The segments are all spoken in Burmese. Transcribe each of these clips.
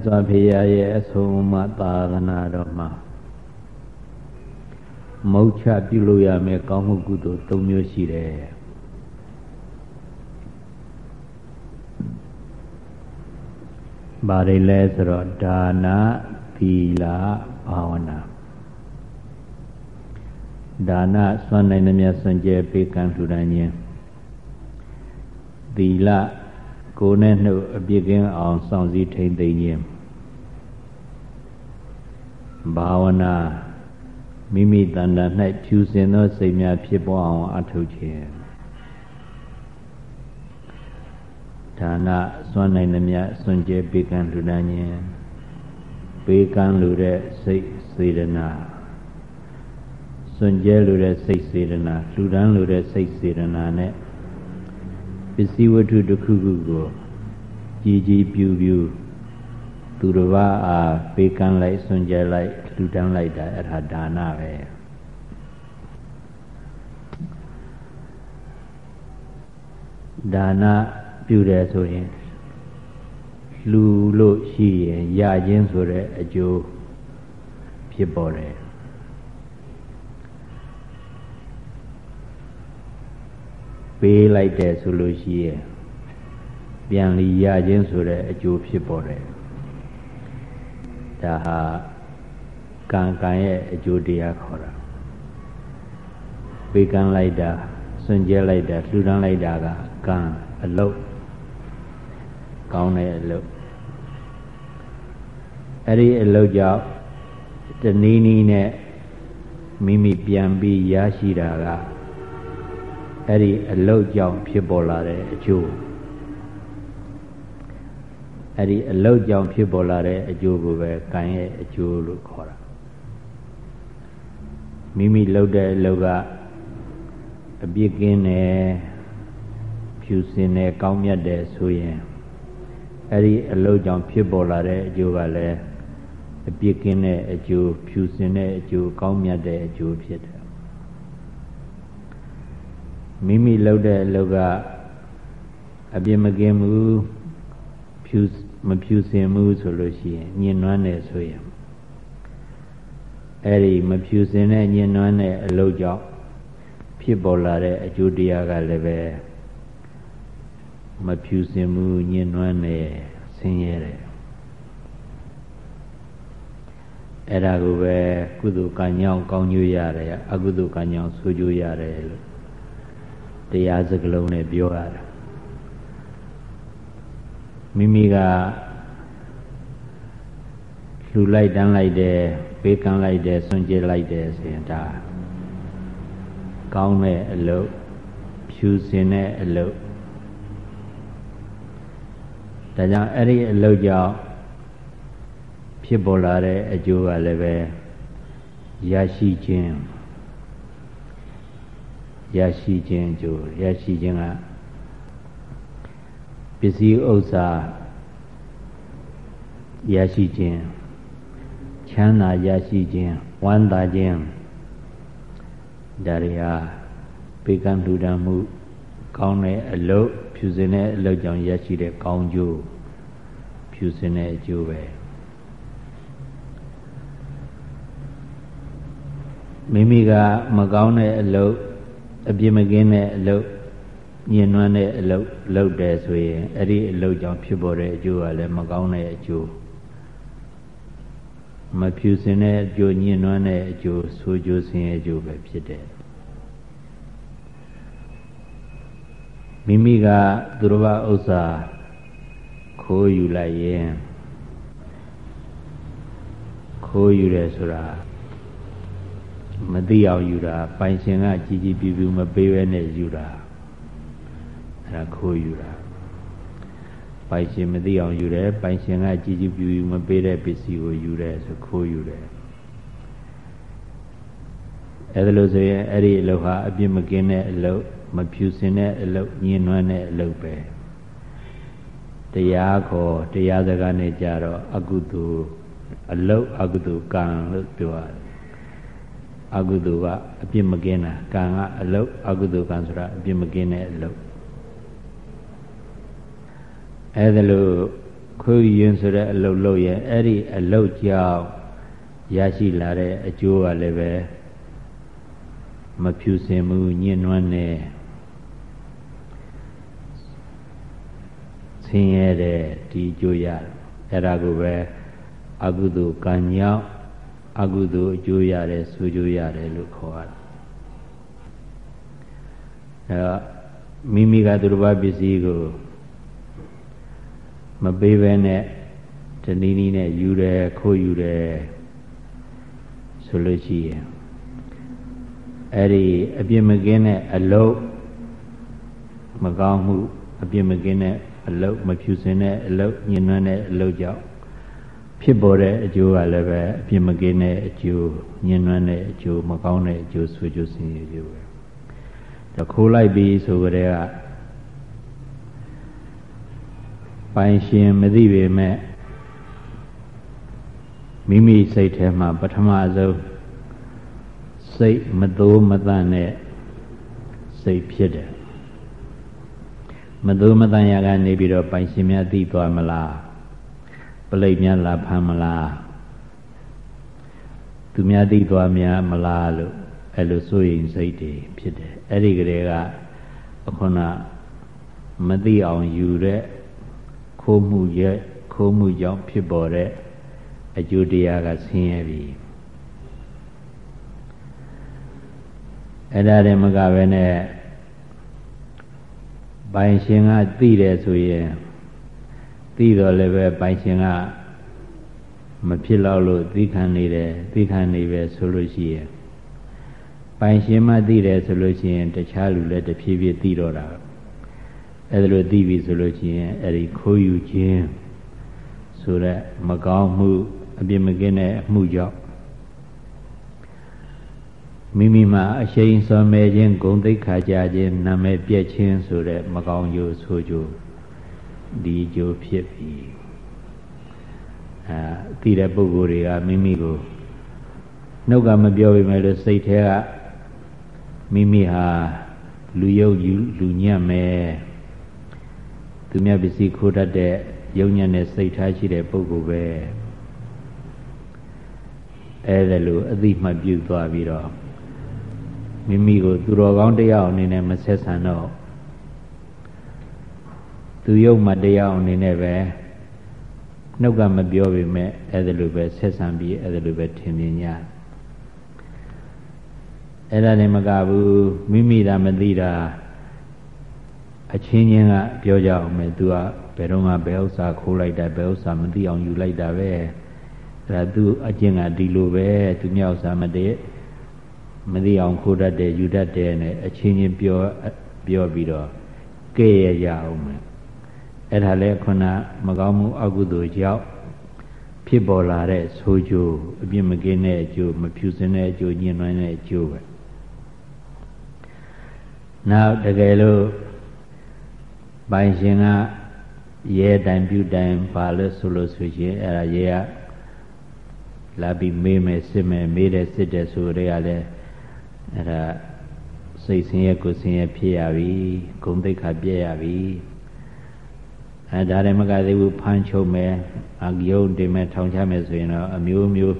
တ်စွာဘုရားရဲ့အဆုံးအမသာသနာတော်မှာမုတ်ချပြုလို့ရမယ်ကောင်းမှုကုသိုလ်၃မျိုးရှိတယ်ဘာတွေလဲဆိုတော့ဒါနသီလဘာဝနာဒါနစွမ်းနိုင်သမျှစွန့်ကြဲပေးကမ်းလှူဒါန်းခြင်းသီလ ကိုယ်နဲ့နှုတ်အပြစ်ကင်းအောင်စောင့်စည်းထိန်သိမ်းခြင်းဘာဝနာမိမိတဏ္ဍာ၌ဖြူစင်သောစိတ်များဖြစ်ပေါ်အောင်အထုတ်ခြင်းဒါနစွမ်းနိုင်သမျှစွန့်ကြဲပေးကမ်းလှူဒါန်းခြင်းပေးကမ်းလူတဲ့စိတ်စေတနာစွန့်ကြဲလူတဲ့စိတ်စေတနာလှူဒါန်းလူတဲ့စိတ်စေတနာနဲ့ပ စ္စည်းဝတ္ထုတစ်ခုခုကိုကြည်ကြည်ပြူပြူသူတစ်ပါးအားပေးကမ်းလိုက်စွန့်ကြဲလိုက်လှူဒန်းလိုက်တာအဲ့ဒါဒါနပဲဒါနပြုတယ်ဆိုရင်လှူလို့ရှိရင်ရခြင်းဆိုတဲ့အကျိုးဖြစ်ပေါ်တယ် ပေးလိုက်တယ်ဆိုလို့ရှိရင်ပြန်လီရခြင်းဆိုတဲ့အကျိုးဖြစ်ပေါ်တယ်ဒါဟာကံကံရဲ့အကျိုးတရားခေါ်တာပေးကမ်းလိုက်တာစွန့်ကြဲလိုက်တာလှူဒန်းလိုက်တာကကံအလုတ်ကောင်းတဲ့အလုတ်အဲ့ဒီအလုတ်ကြောင့်တနည်းနည်းနဲ့မိမိပြန်ပြီးရရှိတာက အဲ့ဒီအလုတ်ကြောင့်ဖြစ်ပေါ်လာတဲ့အကျိုးအဲ့ဒီအလုတ်ကြောင့်ဖြစ်ပေါ်လာတဲ့အကျိုးကိုပဲကံရဲ့အကျိုးလို့ခေါ်တာမိမိလုပ်တဲ့အလုပ်ကအပြစ်ကင်းတယ်ဖြူစင်တယ်ကောင်းမြတ်တယ်ဆိုရင်အဲ့ဒီအလုပ်ကြောင့်ဖြစ်ပေါ်လာတဲ့အကျိုးကလည်းအပြစ်ကင်းတဲ့အကျိုးဖြူစင်တဲ့အကျိုးကောင်းမြတ်တဲ့အကျိုးဖြစ်တယ် မိမိလုပ်တဲ့အလုပ်ကအပြစ်မကင်းဘူးဖြူမဖြူစင်ဘူးဆိုလို့ရှိရင်ညင်နွမ်းတယ်ဆိုရင်အဲ့ဒီမဖြူစင်တဲ့ညင်နွမ်းတဲ့အလုပ်ကြောင့်ဖြစ်ပေါ်လာတဲ့အကျိုးတရားကလည်းပဲမဖြူစင်မှုညင်နွမ်းတဲ့ဆင်းရဲတယ်အဲ့ဒါကိုပဲကုသိုလ်ကံညောင်းကောင်းကျိုးရတယ်အကုသိုလ်ကံညောင်းဆိုးကျိုးရတယ်လို့ တရားစကလုံးနဲ့ပြောရတယ်မိမိကလှူလိုက်တန်းလိုက်တယ်ပေးကမ်းလိုက်တယ်ဆွန့်ကြဲလိုက်တယ်ဆိုရင်ဒါကောင်းတဲ့အလုပ်ဖြူစင်တဲ့အလုပ်ဒါကြောင့်အဲ့ဒီအလုပ်ကြောင့်ဖြစ်ပေါ်လာတဲ့အကျိုးကလည်းပဲရရှိခြင်း ရရှိခြင်းအကျိုးရရှိခြင်းကပစ္စည်းဥစ္စာရရှိခြင်းချမ်းသာရရှိခြင်းဝမ်းသာခြင်းဒါတွေဟာပေကံလှူဒန်းမှု ကောင်းတဲ့အလုပ်ဖြူစင်တဲ့အလုပ်ကြောင့်ရရှိတဲ့ကောင်းကျိုးဖြူစင်တဲ့အကျိုးပဲမိမိကမကောင်းတဲ့အလုပ် အပြစ်မကင်းတဲ့အလုပ်ညင်နွမ်းတဲ့အလုပ်လုပ်တယ်ဆိုရင်အဲ့ဒီအလုပ်ကြောင့်ဖြစ်ပေါ်တဲ့အကျိုးကလည်းမကောင်းတဲ့အကျိုးမဖြူစင်တဲ့အကျိုးညင်နွမ်းတဲ့အကျိုးဆိုးကျိုးဆင်းရဲကျိုးပဲဖြစ်တယ်မိမိကသူတော်ဘာဥစ္စာခိုးယူလိုက်ရင်ခိုးယူတယ်ဆိုတာ မသိအောင်ယူတာပိုင်ရှင်ကကြည်ကြည်ပြူပြူမပေးဘဲနဲ့ယူတာအဲ့ဒါခိုးယူတာပိုင်ရှင်မသိအောင်ယူတယ်ပိုင်ရှင်ကကြည်ကြည်ပြူပြူမပေးတဲ့ပစ္စည်းကိုယူတယ်ဆိုခိုးယူတယ်အဲ့ဒါလို့ဆိုရင်အဲ့ဒီအလုပ်ဟာအပြစ်မကင်းတဲ့အလုပ်မဖြူစင်တဲ့အလုပ်ညှဉ်းနှွမ်းတဲ့အလုပ်ပဲတရားခေါ်တရားစကားနဲ့ကြတော့အကုသိုလ်အလုပ်အကုသိုလ်ကံလို့ပြောရတယ် အကုသိုလ်ကအပြစ်မကင်းတာကံကအလုတ်အကုသိုလ်ကံဆိုတာအပြစ်မကင်းတဲ့အလုတ်အဲဒါလို့ခွေးရင်ဆိုတဲ့အလုတ်လုပ်ရင်အဲ့ဒီအလုတ်ကြောင့်ရရှိလာတဲ့အကျိုးကလည်းပဲမဖြူစင်ဘူးညှဉ်းနှွမ်းနေဆင်းရဲတဲ့ဒီအကျိုးရအဲ့ဒါကိုပဲအကုသိုလ်ကံညောင်း အကုသိုလ်အကျိုးရတယ်ဆူကျိုးရတယ်လို့ခေါ်ရတယ်အဲတော့မိမိကသူတစ်ပါးပစ္စည်းကိုမပေးဘဲနဲ့တနည်းနည်းနဲ့ယူတယ်ခိုးယူတယ်ဆိုလို့ရှိရင်အဲ့ဒီအပြစ်မကင်းတဲ့အလုတ်မကောင်းမှုအပြစ်မကင်းတဲ့အလုတ်မဖြူစင်တဲ့အလုတ်ညှဉ်းနှွမ်းတဲ့အလုတ်ကြောင့် ဖြစ်ပေါ်တဲ့အကျိုးကလည်းပဲအပြစ်မကင်းတဲ့အကျိုးညှဉ်းနှွမ်းတဲ့အကျိုးမကောင်းတဲ့အကျိုးဆွေးကျိုးဆင်းရဲကျိုးပဲတခိုးလိုက်ပြီးဆိုကြတဲ့ကပိုင်ရှင်မသိပေမဲ့မိမိစိတ်ထဲမှာပထမဆုံးစိတ်မသိုးမသန့်တဲ့စိတ်ဖြစ်တယ်မသိုးမသန့်ရကနေပြီးတော့ပိုင်ရှင်များသိသွားမလား ပလိတ်များလာဖမ်းမလားသူများသိသွားများမလားလို့အဲ့လိုစိုးရိမ်စိတ်တွေဖြစ်တယ်အဲ့ဒီကလေးကခုနမသိအောင်ယူတဲ့ခိုးမှုရဲ့ခိုးမှုကြောင့်ဖြစ်ပေါ်တဲ့အကျိုးတရားကဆင်းရဲပြီအဲ့ဒါတည်းမကပဲနဲ့ပိုင်ရှင်ကသိတယ်ဆိုရင် သိတော့လည်းပဲပိုင်ရှင်ကမဖြစ်တော့လို့သိခံနေတယ်သိခံနေပဲဆိုလို့ရှိရင်ပိုင်ရှင်မှသိတယ်ဆိုလို့ရှိရင်တခြားလူလည်းတဖြည်းဖြည်းသိတော့တာအဲ့ဒါလိုသိပြီဆိုလို့ရှိရင်အဲ့ဒီခိုးယူခြင်းဆိုတဲ့မကောင်းမှုအပြစ်မကင်းတဲ့အမှုကြောင့်မိမိမှာအရှိန်စောမဲခြင်းဂုံသိက္ခာကြခြင်းနာမည်ပြည့်ခြင်းဆိုတဲ့မကောင်းကျိုးဆိုကျိုး ဒီကျိုးဖြစ်ပြီအဲသိတဲ့ပုဂ္ဂိုလ်တွေကမိမိကိုနှုတ်ကမပြောပေမဲ့လို့စိတ်ထဲကမိမိဟာလူယုတ်လူညံ့မယ်သူမြတ်ပစ္စည်းခိုးတတ်တဲ့ယုံညံ့တဲ့စိတ်ထားရှိတဲ့ပုဂ္ဂိုလ်ပဲအဲဒါလိုအသိမှတ်ပြုသွားပြီးတော့မိမိကိုသူတော်ကောင်းတရားအနေနဲ့မဆက်ဆံတော့ သူယုတ်မှတရားအနေနဲ့ပဲနှုတ်ကမပြောပေမဲ့အဲ့ဒါလိုပဲဆက်ဆံပြီးအဲ့ဒါလိုပဲထင်မြင်ကြအဲ့ဒါနဲ့မကဘူးမိမိသာမသိတာအချင်းချင်းကပြောကြအောင်မယ်သူကဘယ်တော့မှဘယ်ဥစ္စာခိုးလိုက်တာဘယ်ဥစ္စာမသိအောင်ယူလိုက်တာပဲအဲ့ဒါသူအချင်းကဒီလိုပဲသူမြောက်စာမတည်းမသိအောင်ခိုးတတ်တယ်ယူတတ်တယ်နဲ့အချင်းချင်းပြောပြောပြီးတော့ကဲရရအောင်မယ် အဲ့ဒါလဲခုနမကောင်းမှုအကုသိုလ်ကြောင့်ဖြစ်ပေါ်လာတဲ့ဆိုးကျိုးအပြစ်မကင်းတဲ့အကျိုးမဖြူစင်တဲ့အကျိုးညှဉ်းနှွမ်းတဲ့အကျိုးပဲနောက်တကယ်လို့ပိုင်ရှင်ကရဲတိုင်ပြုတိုင်ပါလို့ဆိုလို့ဆိုရင်အဲ့ဒါရဲကလာပြီးမေးမယ်စစ်မယ်မေးတယ်စစ်တယ်ဆိုတဲ့ကလည်းအဲ့ဒါစိတ်ဆင်းရဲကိုဆင်းရဲဖြစ်ရပြီဂုံတိတ်ခါပြည့်ရပြီ အဲဒါလည်းမကသေးဘူးဖမ်းချုပ်မယ်အယုံတင်မယ်ထောင်ချမယ်ဆိုရင်တော့အမျိုးမျိုး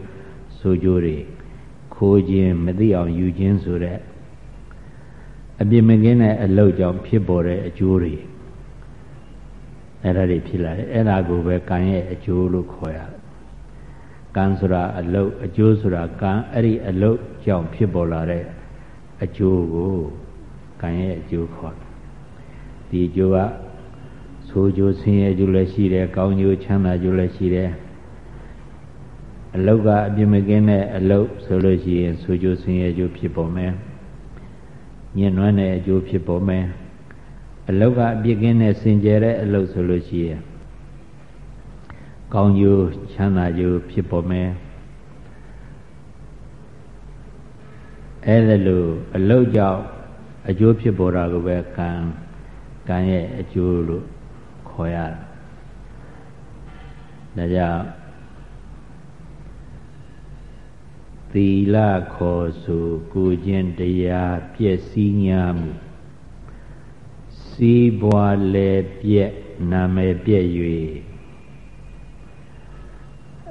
ဆိုကြိုးတွေခိုးခြင်းမသိအောင်ယူခြင်းဆိုတဲ့အပြစ်မကင်းတဲ့အလုပ်ကြောင့်ဖြစ်ပေါ်တဲ့အကျိုးတွေအဲ့ဒါတွေဖြစ်လာတယ်အဲ့ဒါကိုပဲကံရဲ့အကျိုးလို့ခေါ်ရတယ်ကံဆိုတာအလုပ်အကျိုးဆိုတာကံအဲ့ဒီအလုပ်ကြောင့်ဖြစ်ပေါ်လာတဲ့အကျိုးကိုကံရဲ့အကျိုးခေါ်တယ်ဒီအကျိုးက ဆိုးကျိုးဆင်းရဲကျိုးလည်းရှိတယ်ကောင်းကျိုးချမ်းသာကျိုးလည်းရှိတယ်အလုတ်ကအပြစ်မကင်းတဲ့အလုတ်ဆိုလို့ရှိရင်ဆိုးကျိုးဆင်းရဲကျိုးဖြစ်ပေါ်မယ်ညှဉ်းနှွမ်းတဲ့အကျိုးဖြစ်ပေါ်မယ်အလုတ်ကအပြစ်ကင်းတဲ့စင်ကြယ်တဲ့အလုတ်ဆိုလို့ရှိရင်ကောင်းကျိုးချမ်းသာကျိုးဖြစ်ပေါ်မယ်အဲ့ဒါလို့အလုတ်ကြောင့်အကျိုးဖြစ်ပေါ်တာကိုပဲကံကံရဲ့အကျိုးလို့ ခေါ်ရတာဒါကြောင့်သီလခေါ်ဆိုကိုခြင်းတရားပြည့်စည်ညာမှုစီးပွားလဲပြက်နာမည်ပြက်၍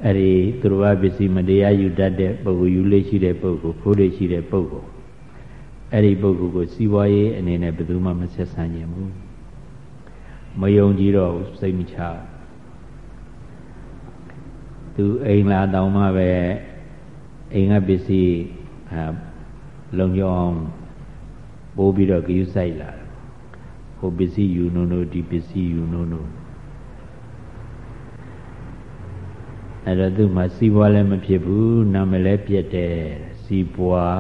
အဲ့ဒီသူတော်ဘာပစ္စည်းမတရားယူတတ်တဲ့ပုဂ္ဂိုလ်ယူလေးရှိတဲ့ပုဂ္ဂိုလ်ခိုးလေးရှိတဲ့ပုဂ္ဂိုလ်အဲ့ဒီပုဂ္ဂိုလ်ကိုစီးပွားရေးအနေနဲ့ဘယ်သူမှမဆက်ဆံနိုင်ဘူး မယုံကြည်တော့စိတ်မချသူအိမ်လာတောင်မှပဲအိမ်ကပစ္စည်းလုံကြောင်းပိုးပြီးတော့ကြည့်ဆိုင်လာဟိုပစ္စည်းယူနို့နို့ဒီပစ္စည်းယူနို့နို့အဲ့တော့သူ့မှာစီးပွားလည်းမဖြစ်ဘူးနာမလည်းပြက်တယ်စီးပွား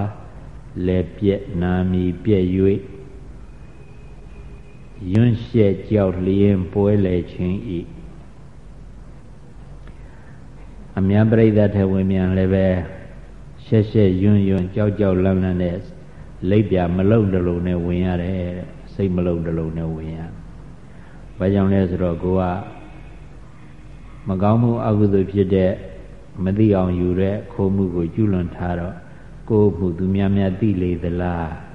လည်းပြက်နာမီပြက်၍ ယွန်းရှက်ကြောက်လျင်ပွဲလေခြင်းဤအများပြိဿထဲဝင်မြန်လည်းပဲရှက်ရှက်ယွန်းယွန်းကြောက်ကြောက်လန့်လန့်နဲ့လိပ်ပြမလုံတလုံးနဲ့ဝင်ရတယ်စိတ်မလုံတလုံးနဲ့ဝင်ရဘာကြောင့်လဲဆိုတော့ကိုကမကောင်းမှုအကုသိုလ်ဖြစ်တဲ့မသိအောင်ယူတဲ့ခိုးမှုကိုကျူးလွန်ထားတော့ကိုယ်မှုသူများများသိလေသလား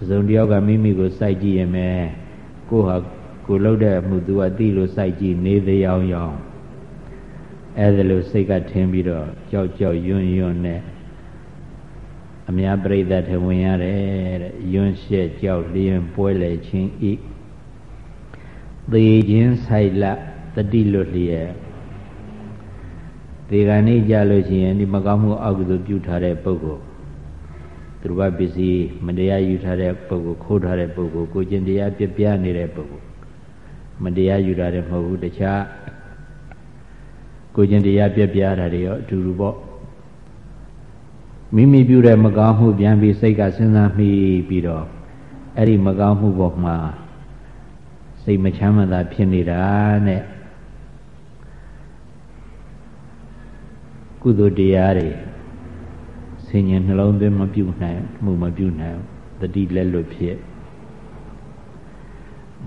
ပစုံတယောက်ကမိမိကိုစိုက်ကြည့်ရင်ပဲကိုဟာကိုလှုပ်တဲ့မှုသူကသိလို့စိုက်ကြည့်နေသေးအောင်ရောင်အဲ့ဒါလို့စိတ်ကထင်းပြီးတော့ကြောက်ကြောက်ယွန်းယွန်းနဲ့အများပြိဿထဝင်ရတယ်တဲ့ယွန်းရှက်ကြောက်လျင်ပွဲလေခြင်းဤသေခြင်းဆိုင်လတတိလွတ်လျက်ဒီကနေ့ကြလို့ရှိရင်ဒီမကောင်းမှုအောက်သို့ပြုထားတဲ့ပုဂ္ဂိုလ် သူတို့ပစ္စည်းမတရားယူထားတဲ့ပုဂ္ဂိုလ်ခိုးထားတဲ့ပုဂ္ဂိုလ်ကိုကျင်တရားပြပြနေတဲ့ပုဂ္ဂိုလ်မတရားယူထားတဲ့မဟုတ်ဘူးတခြားကိုကျင်တရားပြပြတာတွေရောအတူတူပေါ့မိမိပြုတဲ့မကောင်းမှုပြန်ပြီးစိတ်ကစဉ်းစားမိပြီးတော့အဲ့ဒီမကောင်းမှုပေါ်မှာစိတ်မချမ်းသာဖြစ်နေတာနဲ့ကုသိုလ်တရားတွေ ဆင်ញင်နှလုံးသွင်းမပြုနိုင်မှုမပြုနိုင်တတိလက်လွတ်ဖြစ်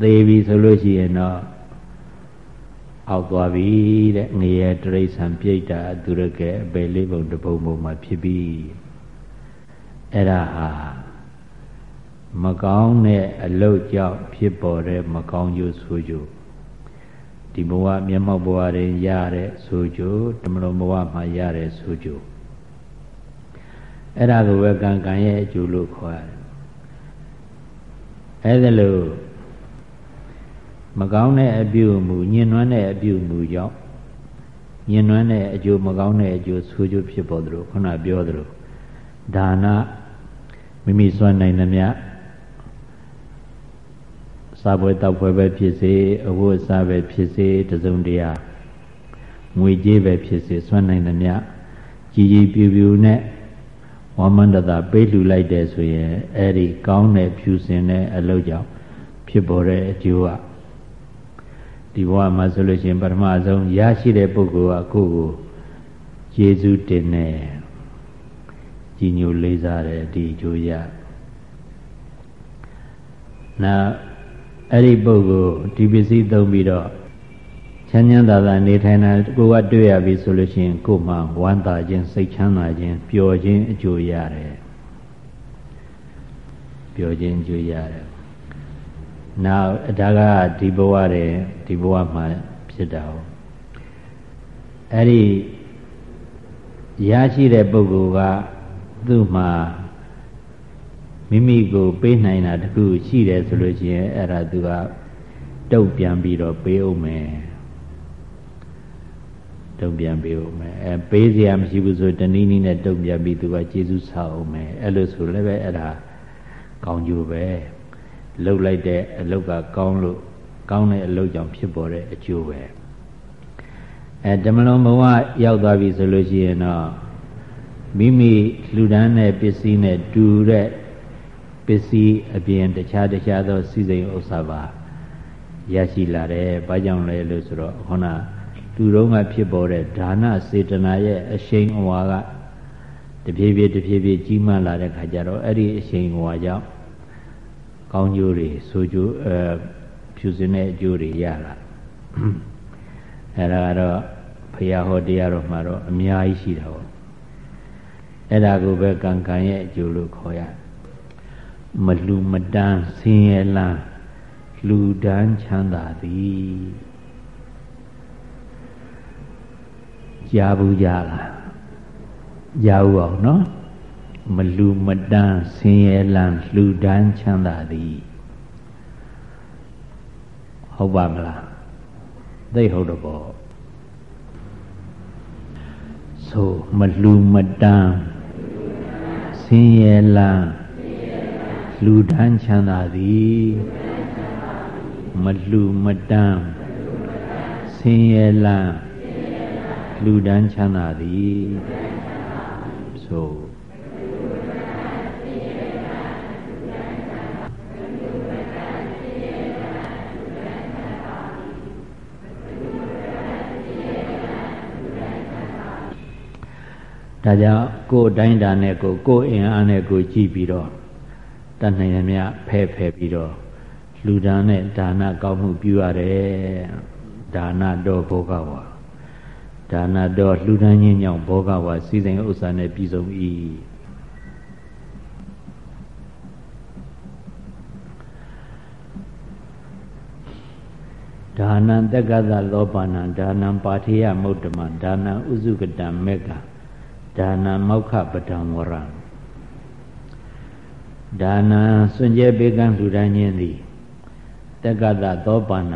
သေးပြီဆိုလို့ရှိရင်တော့အောက်သွားပြီတဲ့ငရေတရိษံပြိတ္တာသူရကဲအပေလေးပုံတပုံပုံမှာဖြစ်ပြီအဲ့ဒါဟာမကောင်းတဲ့အလုတ်ကြောင့်ဖြစ်ပေါ်တဲ့မကောင်းကျိုးဆိုကြဒီဘဝမျက်မှောက်ဘဝတွင်ရတဲ့ဆိုကြတမလုံးဘဝမှာရတဲ့ဆိုကြ အဲ့ဒါကိုပဲကံကံရဲ့အကျိုးလို့ခေါ်ရတယ်အဲ့ဒါလို့မကောင်းတဲ့အပြုအမူညင်နွမ်းတဲ့အပြုအမူကြောင့်ညင်နွမ်းတဲ့အကျိုးမကောင်းတဲ့အကျိုးဆိုကြဖြစ်ပေါ်သလိုခုနပြောသလိုဒါနမိမိစွမ်းနိုင်သမျှစာပွဲတောက်ပွဲပဲဖြစ်စေအဝတ်အစားပဲဖြစ်စေတစုံတရာငွေကြေးပဲဖြစ်စေစွန့်နိုင်သမျှကြီးကြီးပြူပြူနဲ့ ဝမန္တတာပေးလှူလိုက်တယ်ဆိုရင်အဲ့ဒီကောင်းတဲ့ဖြူစင်တဲ့အလုပ်ကြောင့်ဖြစ်ပေါ်တဲ့အကျိုးကဒီဘဝမှာဆိုလို့ရှိရင်ပထမဆုံးရရှိတဲ့ပုဂ္ဂိုလ်ကကိုယ့်ကိုယေရှုတင်နေကြီးညိုလေးစားတယ်ဒီအကျိုးရနောက်အဲ့ဒီပုဂ္ဂိုလ်ဒီပစ္စည်းသုံးပြီးတော့ ချမ်းချမ်းသာသာနေထိုင်တာကိုကတွေ့ရပြီဆိုလို့ရှိရင်ကိုယ်မှဝမ်းသာခြင်းစိတ်ချမ်းသာခြင်းပျော်ခြင်းအကျိုးရတယ်ပျော်ခြင်းအကျိုးရတယ်နောက်ဒါကဒီဘဝတည်းဒီဘဝမှာဖြစ်တာ哦အဲ့ဒီရရှိတဲ့ပုဂ္ဂိုလ်ကသူ့မှာမိမိကိုပေးနိုင်တာတခုရှိတယ်ဆိုလို့ရှိရင်အဲ့ဒါသူကတုတ်ပြန်ပြီးတော့ပေးအောင်မယ် တုတ်ပြန်ပေးအောင်မယ်အဲပေးစရာမရှိဘူးဆိုတနည်းနည်းနဲ့တုတ်ပြန်ပြီးသူကကျေးဇူးဆောက်အောင်မယ်အဲ့လိုဆိုလည်းပဲအဲ့ဒါကောင်းကျိုးပဲလှုပ်လိုက်တဲ့အလုတ်ကကောင်းလို့ကောင်းတဲ့အလုတ်ကြောင့်ဖြစ်ပေါ်တဲ့အကျိုးပဲအဲဓမ္မလုံးဘဝရောက်သွားပြီဆိုလို့ရှိရင်တော့မိမိလူဒန်းတဲ့ပစ္စည်းနဲ့တူတဲ့ပစ္စည်းအပြင်တခြားတခြားသောစီစိန်ဥစ္စာပါရရှိလာတယ်။ဘာကြောင့်လဲလို့ဆိုတော့ခုန လူတော်ကဖြစ်ပေါ်တဲ့ဒါနစေတနာရဲ့အရှိန်အဝါကတဖြည်းဖြည်းတဖြည်းဖြည်းကြီးမားလာတဲ့ခါကျတော့အဲ့ဒီအရှိန်အဝါကြောင့်ကောင်းကျိုးတွေဆိုကျိုးအဲဖြူစင်တဲ့အကျိုးတွေရလာအဲ့ဒါကတော့ဖရာဟောတရားတော်မှာတော့အများကြီးရှိတာပေါ့အဲ့ဒါကိုပဲကံကံရဲ့အကျိုးလို့ခေါ်ရတယ်မလူမတန်းဆင်းရဲလားလူတန်းချမ်းသာသည် ကြားဘူးကြလားကြားဘူးအောင်နော်မလူမတန်းဆင်းရဲလန်းလှူဒန်းချမ်းသာသည်ဟုတ်ပါမလားသိဟုတ်တော့ပေါ့ဆိုမလူမတန်းဆင်းရဲလန်းလူဒန်းချမ်းသာသည်မလူမတန်းဆင်းရဲလန်း လူဒန်းချမ်းသာသည်ဆိုဒါကြောင့်ကိုယ်တိုင်းတာနဲ့ကိုကိုယ်အင်အားနဲ့ကိုကြည့်ပြီးတော့တတ်နိုင်ရမြဖဲဖဲပြီးတော့လူဒါနနဲ့ဒါနကောင်းမှုပြုရတယ်ဒါနတော်ဘောကဝါ ဒါနတော်လှူဒန်းခြင်းကြောင့်ဘောကဝါစီစဉ်ဥစ္စာနဲ့ပြည်စုံ၏ဒါနံတက္ကသလောပနံဒါနံပါထေယမုဒ္ဓမံဒါနံဥစုကတံမေကဒါနံမောက္ခပဒံဝရံဒါနံစွန့်ကြဲပေးကမ်းလှူဒန်းခြင်းသည်တက္ကသသောပါဏ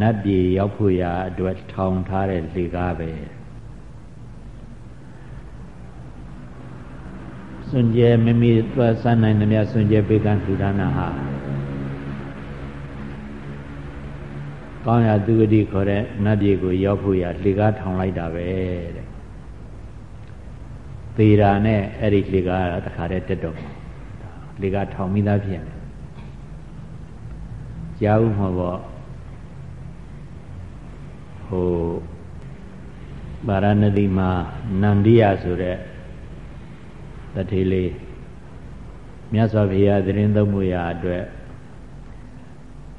နတ်ပြည်ရောက်ဖို့ရာအတွက်ထောင်ထားတဲ့လေကားပဲ စွန့်ကြဲမိမိသွားစနိုင်သမျှစွန့်ကြဲပေးကမ်းလှူဒန်းတာဟာကောင်းရာသူဂတိခေါ်တဲ့နတ်ပြည်ကိုရောက်ဖို့ရာလေကားထောင်လိုက်တာပဲတဲ့သေတာနဲ့အဲ့ဒီလေကားတခါတည်းတက်တော့လေကားထောင်မိသားဖြစ်တယ်ကြားဦးမှာပေါ့ဟိုဗာရာဏသီမှာနန္ဒီယဆိုတဲ့ တထေလေးမြတ်စွာဘုရားသတင်းသုံးမှုရာအတွက်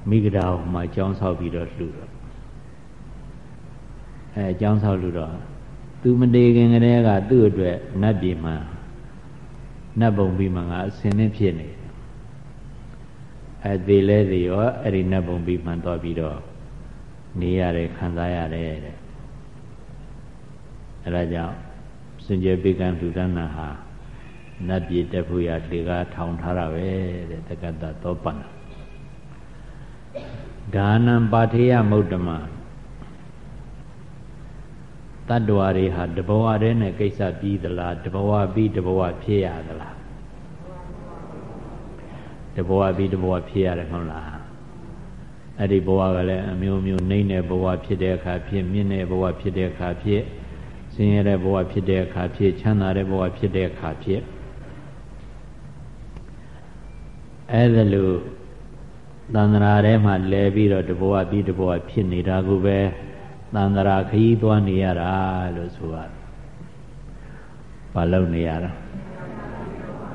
မိဂဒာဟိုမှာကြောင်းဆောက်ပြီးတော့လှူတော့အဲကြောင်းဆောက်လှူတော့သူမတေခင်ကလေးကသူ့အတွက်နတ်ပြည်မှာနတ်ဘုံပြီးမှငါအစင်းနဲ့ဖြစ်နေအဲသေးလဲသေးရောအဲ့ဒီနတ်ဘုံပြီးမှသွားပြီးတော့နေရတယ်ခံစားရတယ်တဲ့အဲဒါကြောင့်စင်ကြယ်ပိကံလူဒနာဟာ နတ်ပြည်တက်ဖို့ရလေကားထောင်ထားတာပဲတဲ့တက္ကတသောပန္နဒါနံပါထေယမုဒ္ဓမာတတ္တဝါတွေဟာတဘဝတည်းနဲ့ကိစ္စပြီးသလားတဘဝပြီးတဘဝဖြစ်ရသလားတဘဝပြီးတဘဝဖြစ်ရတယ်မဟုတ်လားအဲ့ဒီဘဝကလည်းအမျိုးမျိုးနှိမ့်တဲ့ဘဝဖြစ်တဲ့အခါဖြစ်မြင့်တဲ့ဘဝဖြစ်တဲ့အခါဖြစ်ဆင်းရဲတဲ့ဘဝဖြစ်တဲ့အခါဖြစ်ချမ်းသာတဲ့ဘဝဖြစ်တဲ့အခါဖြစ် အဲ့ဒါလို့သန္တရာထဲမှာလဲပြီးတော့တဘဝပြီးတဘဝဖြစ်နေတာကိုပဲသန္တရာခရီးသွားနေရတာလို့ဆိုရတယ်။ဘာလို့နေရတာ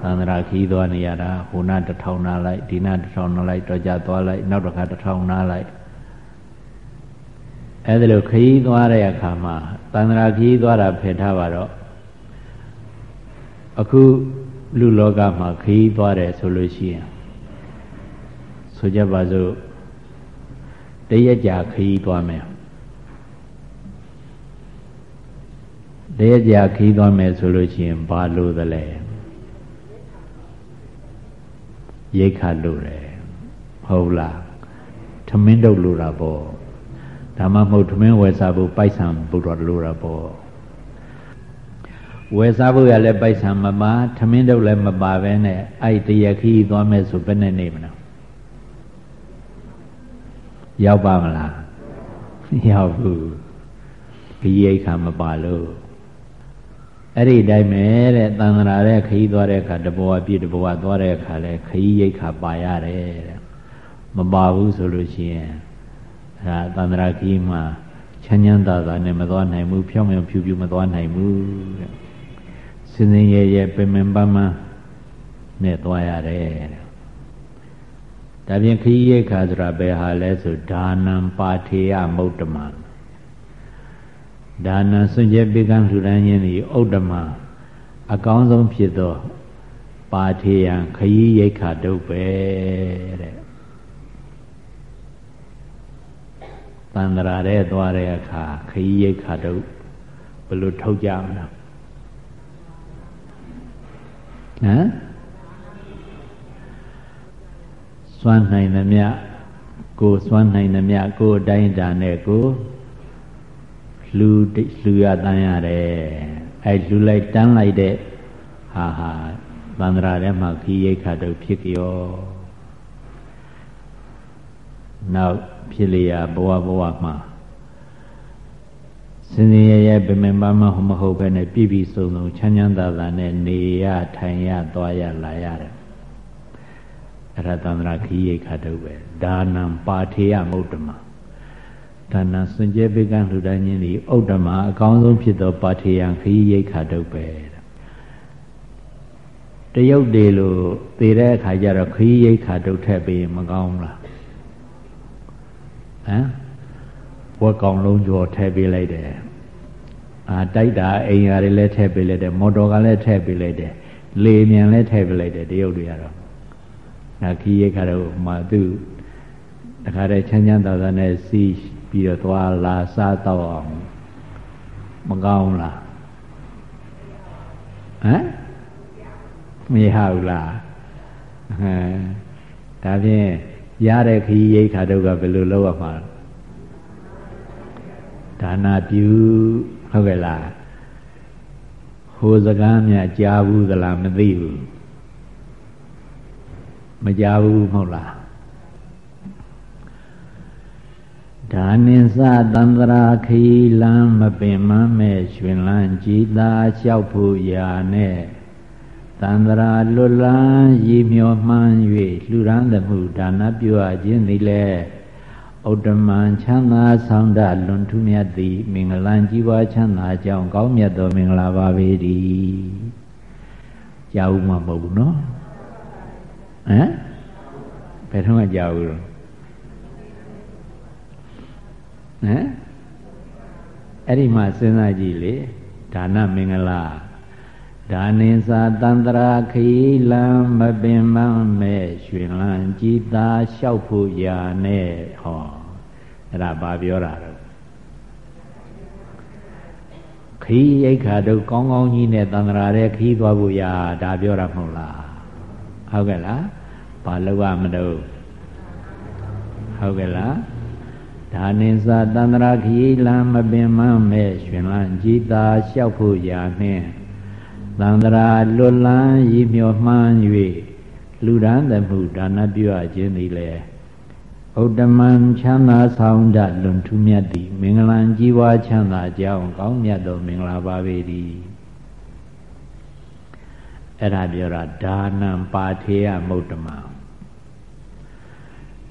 သန္တရာခရီးသွားနေရတာဟိုနာတစ်ထောင်နာလိုက်ဒီနာတစ်ထောင်နာလိုက်တော့ကြသွားလိုက်နောက်တစ်ခါတစ်ထောင်နာလိုက်အဲဒါလို့ခရီးသွားတဲ့အခါမှာသန္တရာခရီးသွားတာဖယ်ထားပါတော့အခုလူလောကမှာခရီးသွားတယ်ဆိုလို့ရှိရင် ဆိုကြပါစို့တရက်ကြာခရီးသွားမယ်တရက်ကြာခီးသွားမယ်ဆိုလို့ရှိရင်ဘာလို့သလဲရိတ်ခါလို့တယ်ဟုတ်လားထမင်းတုပ်လို့တာပေါ့ဒါမှမဟုတ်ထမင်းဝယ်စားဖို့ပိုက်ဆံပုတ်တော်လို့တာပေါ့ဝယ်စားဖို့ရလဲပိုက်ဆံမပါထမင်းတုပ်လည်းမပါပဲနဲ့အဲ့တရခီးသွားမယ်ဆိုဘယ်နဲ့နေမလဲ ရောက်ပါမလားရောက်ဘူးဘီရိတ်ခါမပါလို့အဲ့ဒီတိုင်းပဲတဲ့တန်ခါတဲ့ခྱི་သွားတဲ့ခါတဘောအပြည့်တဘောသွားတဲ့ခါလဲခྱི་ရိတ်ခါပါရတယ်တဲ့မပါဘူးဆိုလို့ရှိရင်အဲ့ဒါတန်ခါခྱི་မှာချမ်းချမ်းသာသာနဲ့မသွားနိုင်ဘူးဖြောင်းဖြောင်းဖြူဖြူမသွားနိုင်ဘူးတဲ့စင်စင်ရဲရဲပင်ပင်ပန်းပန်းနဲ့သွားရတယ်တဲ့ ဒါပြင်ခရီးရိတ်ခါဆိုတာဘယ်ဟာလဲဆိုဒါနံပါထေယမုဒ္ဓမံဒါနစွန့်ကြဲပေးကမ်းလှူဒန်းခြင်းသည်ဥဒ္ဓမအကောင်းဆုံးဖြစ်သောပါထေယံခยีရိတ်ခတုပ်ပဲတဲ့တန္တရာတဲ့သွားတဲ့အခါခยีရိတ်ခတုပ်ဘယ်လိုထုတ်ကြမလဲဟမ် စွမ်းနိုင်သမျှကိုစွမ်းနိုင်သမျှကိုအတိုင်းတာနဲ့ကိုလူလူရတန်းရတယ်အဲလူလိုက်တန်းလိုက်တဲ့ဟာဟာသန္တရာထဲမှာခီးရိတ်ခါတော့ဖြစ်ကြောနောက်ဖြစ်လျာဘဝဘဝမှာစင်စင်ရရပင်ပင်ပါမမဟုတ်ဘဲနဲ့ပြည့်ပြည့်စုံစုံချမ်းချမ်းသာသာနဲ့နေရထိုင်ရသွားရလာရတယ် အဲ့ဒါသန္တရာခီးရိတ်ခါတော့ပဲဒါနံပါထေယမုဒ္ဓမာဒါနံစွန့်ကြဲပိကံလှူဒန်းခြင်းသည်ဥဒ္ဓမာအကောင်းဆုံးဖြစ်သောပါထေယံခီးရိတ်ခါတော့ပဲတရုတ်တွေလို့သေတဲ့အခါကျတော့ခီးရိတ်ခါတုတ်ထက်ပြီးမကောင်းလားဟမ်ဘွက်ကောင်လုံးကျော်ထည့်ပေးလိုက်တယ်အာတိုက်တာအိမ်ယာတွေလည်းထည့်ပေးလိုက်တယ်မော်တော်ကလည်းထည့်ပေးလိုက်တယ်လေမြန်လည်းထည့်ပေးလိုက်တယ်တရုတ်တွေကတော့ ဒါခီးရိတ်ခါတော့မှသူတခါတည်းချမ်းချမ်းသာသာနဲ့စီးပြီးတော့သွားလာစားတော့အောင်မကောင်းလားဟမ်မရဘူးလားဟမ်ဒါဖြင့်ရတဲ့ခီးရိတ်ခါတော့ကဘယ်လိုလုပ်ရမှာဒါနာပြုဟုတ်ကဲ့လားဟိုစကားများကြားဘူးသလားမသိဘူး မကြားဘူးမဟုတ်လားဒါနိသသန္တရာခီလံမပင်မမဲ့ရှင်လန်းကြည်သာလျှောက်ဖို့ရာနဲ့တန္တရာလွတ်လန်းရည်မျောမှန်း၍လှူဒန်းသမှုဒါနပြုအပ်ခြင်းသည်လည်းဥဒ္ဓမံချမ်းသာဆောင်တလွန်ထူးမြတ်သည်မင်္ဂလံကြီးပွားချမ်းသာကြောင်းကောင်းမြတ်သောမင်္ဂလာပါပေ၏ကြားဦးမှာမဟုတ်ဘူးနော် ဟမ်ဘယ်တော့မှကြားဦးလို့ဟမ်အဲ့ဒီမှာစဉ်းစားကြည့်လေဒါနမင်္ဂလာဒါနိသာတန္တရာခီလံမပင်မမဲ့ရွှင်လန်းကြည်သာလျှောက်ဖို့ရာနဲ့ဟောအဲ့ဒါဘာပြောတာတော့ခီးရိတ်ခါတို့ကောင်းကောင်းကြီးနဲ့တန္တရာတဲ့ခီးသွားဖို့ရာဒါပြောတာမဟုတ်လား ဟုတ်ကဲ့လားဘာလို့ရမလို့ဟုတ်ကဲ့လားဒါနိသာတန္တရာခီလံမပင်မမဲ့ရွှင်လန်းကြည်သာလျှောက်ဖို့ရာနဲ့သန္တရာလွတ်လန်းရည်မြော်မှန်း၍လူဒန်းသမှုဒါနပြုအပ်ခြင်းသည်လေဥဒ္ဓမံချမ်းသာဆောင်တလွန်ထူးမြတ်သည်မင်္ဂလာကြီးပွားချမ်းသာကြောင်းကောင်းမြတ်သောမင်္ဂလာပါပေသည် အဲ့ဒါပြောတာဒါနံပါထေယမုဒ္ဓမံ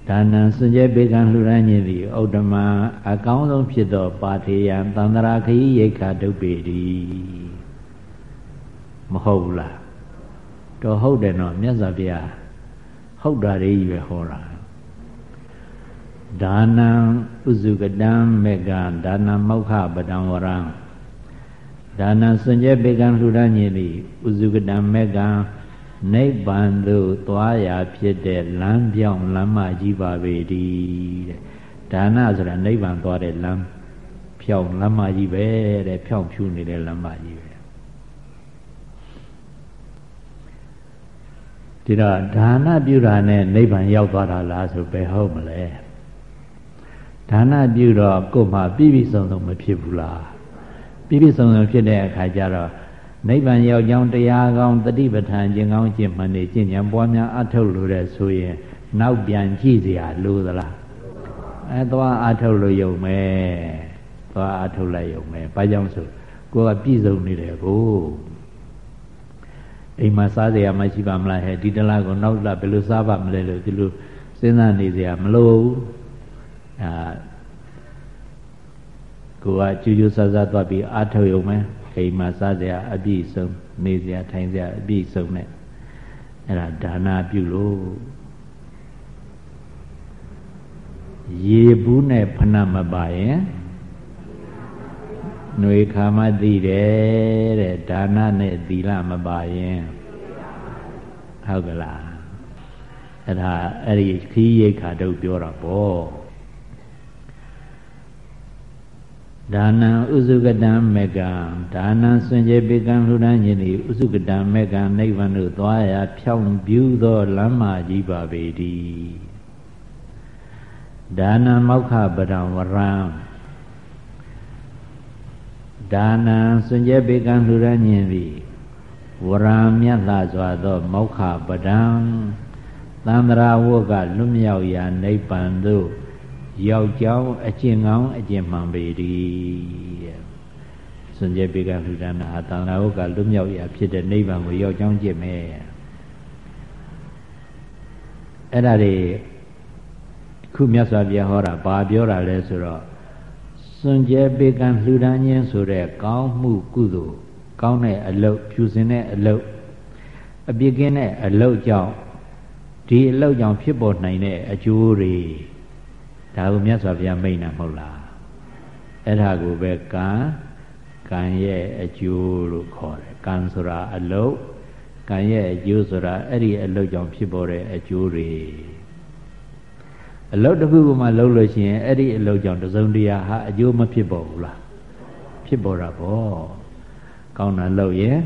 ဒါနံစွန့်ကြဲပေကံလှူဒန်းခြင်းသည်ဥဒ္ဓမံအကောင်းဆုံးဖြစ်သော ပါထေယံသန္တရာခီရိခာဒုပ္ပေသည်မဟုတ်ဘူးလားတော့ဟုတ်တယ်နော်မြတ်စွာဘုရားဟုတ်တာတွေကြီးပဲဟောတာဒါနံဥစုကတံမေကဒါနမောက္ခပတံဝရံ ဒါနံစွန့်ကြဲပေကံလှူဒန်းခြင်းသည်ဥစုကတံမေကံနိဗ္ဗာန်သို့သွားရာဖြစ်တဲ့လမ်းပြောင်းလမ်းမကြီးပါပေတည်းတဲ့ဒါနဆိုတာနိဗ္ဗာန်သွားတဲ့လမ်းဖြောင်းလမ်းမကြီးပဲတဲ့ဖြောင်းဖြူနေတဲ့လမ်းမကြီးပဲဒီတော့ဒါနပြုတာနဲ့နိဗ္ဗာန်ရောက်သွားတာလားဆိုဘယ်ဟုတ်မလဲဒါနပြုတော့ကို့မှာပြည့်ပြည့်စုံစုံမဖြစ်ဘူးလား ပြည့်ပြည့်စုံစုံဖြစ်တဲ့အခါကျတော့နိဗ္ဗာန်ရောက်ကြောင်းတရားကောင်းတတိပဋ္ဌာန်ကျင့်ကောင်းကျင့်မှန်နေကျင့်ဉာဏ်ပွားများအထုတ်လို့တဲ့ဆိုရင်နောက်ပြန်ကြည့်เสียလို့သလားအဲသွားအထုတ်လို့ယုံမယ်သွားအထုတ်လိုက်ယုံမယ်ဘာကြောင့်ဆိုကိုယ်ကပြည့်စုံနေတယ်ကိုအိမ်မှာစားစရာမရှိပါမလားဟဲ့ဒီတလားကိုနောက်လာဘယ်လိုစားပါမလဲလို့ဒီလိုစဉ်းစားနေစရာမလိုဘူးအာ ကိုကကျူးကျူးဆဆသွားပြီးအာထုတ်ရုံပဲအိမ်မှာစားစရာအပြည့်စုံနေစရာထိုင်စရာအပြည့်စုံနဲ့အဲ့ဒါဒါနာပြုလို့ရေဘူးနဲ့ဖဏမပါရင်ຫນွေခါမသိတယ်တဲ့ဒါနနဲ့သီလမပါရင်ဟုတ်ကလားအဲ့ဒါအဲ့ဒီခီးရိတ်ခါတုတ်ပြောတာပေါ့ ဒါနံဥစုကတံမေကံဒါနံစွန့်ကြဲပေကံလှူဒန်းခြင်းသည်ဥစုကတံမေကံနိဗ္ဗာန်သို့သွားရာဖြောင်းပြူသောလမ်းမကြီးပါပေတည်းဒါနံမောက္ခပဒံဝရံဒါနံစွန့်ကြဲပေကံလှူဒန်းခြင်းသည်ဝရံမြတ်လာစွာသောမောက္ခပဒံသန္တရာဝုကလွတ်မြောက်ရာနိဗ္ဗာန်သို့ ရောက်ကြောင်းအကျင့်ကောင်းအကျင့်မှန်ပေသည်တဲ့စွန်ကြဲပေကလှူဒါနာဟာတန်လာဟုတ်ကလွတ်မြောက်ရာဖြစ်တဲ့နိဗ္ဗာန်ကိုရောက်ကြောင်းကျင့်မယ်အဲ့ဒါတွေခုမြတ်စွာဘုရားဟောတာဘာပြောတာလဲဆိုတော့စွန်ကြဲပေကံလှူဒါန်းခြင်းဆိုတဲ့ကောင်းမှုကုသိုလ်ကောင်းတဲ့အလုပ်ဖြူစင်တဲ့အလုပ်အပြစ်ကင်းတဲ့အလုပ်ကြောင့်ဒီအလုပ်ကြောင့်ဖြစ်ပေါ်နိုင်တဲ့အကျိုးတွေ ဒါကိုမြတ်စွာဘုရားမိန့်တာမဟုတ်လားအဲ့ဒါကိုပဲကံကံရဲ့အကျိုးလို့ခေါ်တယ်ကံဆိုတာအလုတ်ကံရဲ့အကျိုးဆိုတာအဲ့ဒီအလုတ်ကြောင့်ဖြစ်ပေါ်တဲ့အကျိုးတွေအလုတ်တစ်ခုကမှလှုပ်လို့ရှိရင်အဲ့ဒီအလုတ်ကြောင့်တစုံတရာဟာအကျိုးမဖြစ်ပေါ်ဘူးလားဖြစ်ပေါ်တာပေါ့ကောင်းတာလှုပ်ရင်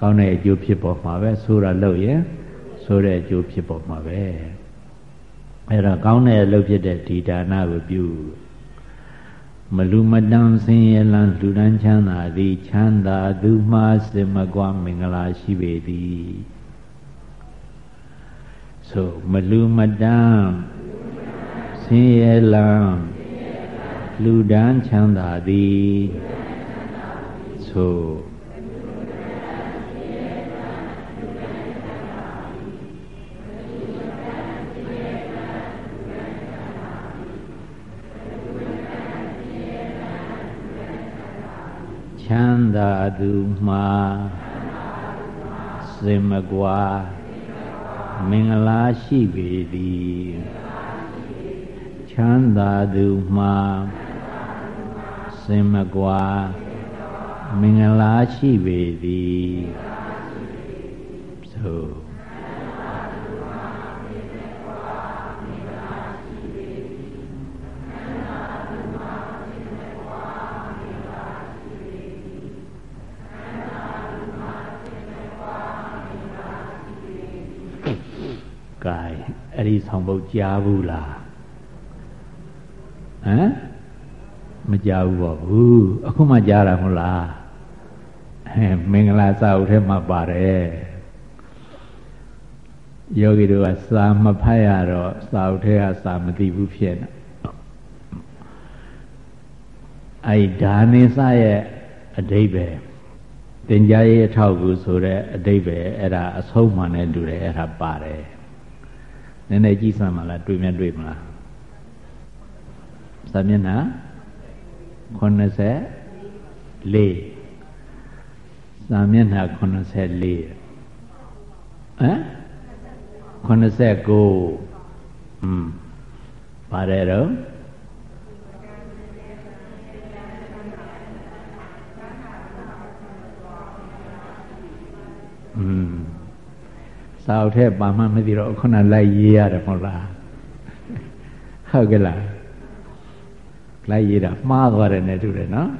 ကောင်းတဲ့အကျိုးဖြစ်ပေါ်မှာပဲဆိုးတာလှုပ်ရင်ဆိုးတဲ့အကျိုးဖြစ်ပေါ်မှာပဲ အဲ့တော့ကောင်းတဲ့အလုပ်ဖြစ်တဲ့ဒီဒါနကိုပြုမလူမတန်ဆင်းရဲလန်းလူတန်းချမ်းသာသည်ချမ်းသာသူမှစင်မကွာမင်္ဂလာရှိပေသည်ဆိုမလူမတန်ဆင်းရဲလန်းလူတန်းချမ်းသာသည်ဆို ချမ်းသာသူမှာစင်မကွာမင်္ဂလာရှိပေသည်ချမ်းသာသူမှာစင်မကွာမင်္ဂလာရှိပေသည်သို့ ဆောင်ပုတ်ကြားဘူးလားဟမ်မကြားဘူးပေါ့ဘူးအခုမှကြားတာမဟုတ်လားအဲမင်္ဂလာစာအုပ်ထဲမှာပါတယ်ယောဂီတို့ကစာမဖတ်ရတော့စာအုပ်ထဲကစာမသိဘူးဖြစ်နေအဲ့ဒါနေစရဲ့အတိဘယ်တင် जा ရေးအထောက်ကူဆိုတဲ့အတိဘယ်အဲ့ဒါအဆုံးမှန်နဲ့တူတယ်အဲ့ဒါပါတယ် နည်းနည်းကြည့်စမ်းပါလားတွေ့မြတွေ့မလားစာမျက်နှာ84စာမျက်နှာ84ဟမ်89อืมပါတယ်တော့อืม စာအုပ်ထဲပါမှမသိတော့ခုနလိုက်ရေးရတယ်မဟုတ်လားဟုတ်ကဲ့လားလိုက်ရေးတာမှားသွားတယ်နဲ့တူတယ်နော်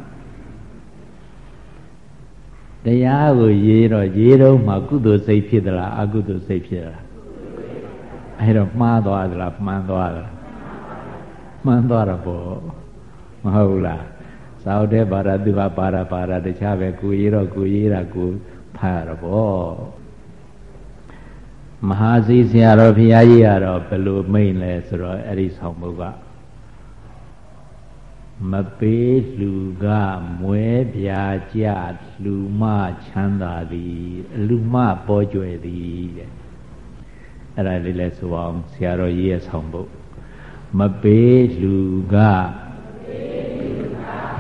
တရားကိုရေးတော့ရေးတော့မှကုသိုလ်စိတ်ဖြစ်သလားအကုသိုလ်စိတ်ဖြစ်သလားအဲ့တော့မှားသွားသလားမှန်သွားသလားမှန်သွားတာပေါ့မဟုတ်လားသာဝတ္တဘာရသူဟာပါရပါရတခြားပဲကိုရေးတော့ကိုရေးတာကိုဖတ်ရတော့ပေါ့ မဟာစီဆရာတော်ဘုရားကြီးကတော့ဘယ်လိုမိန်လဲဆိုတော့အဲ့ဒီဆောင်မှုကမပေးလူကမွဲပြာကြလူမချမ်းသာသည်လူမပေါ်ကျွယ်သည်တဲ့အဲ့ဒါလေးလဲဆိုအောင်ဆရာတော်ကြီးရဲ့ဆောင်ဖို့မပေးလူက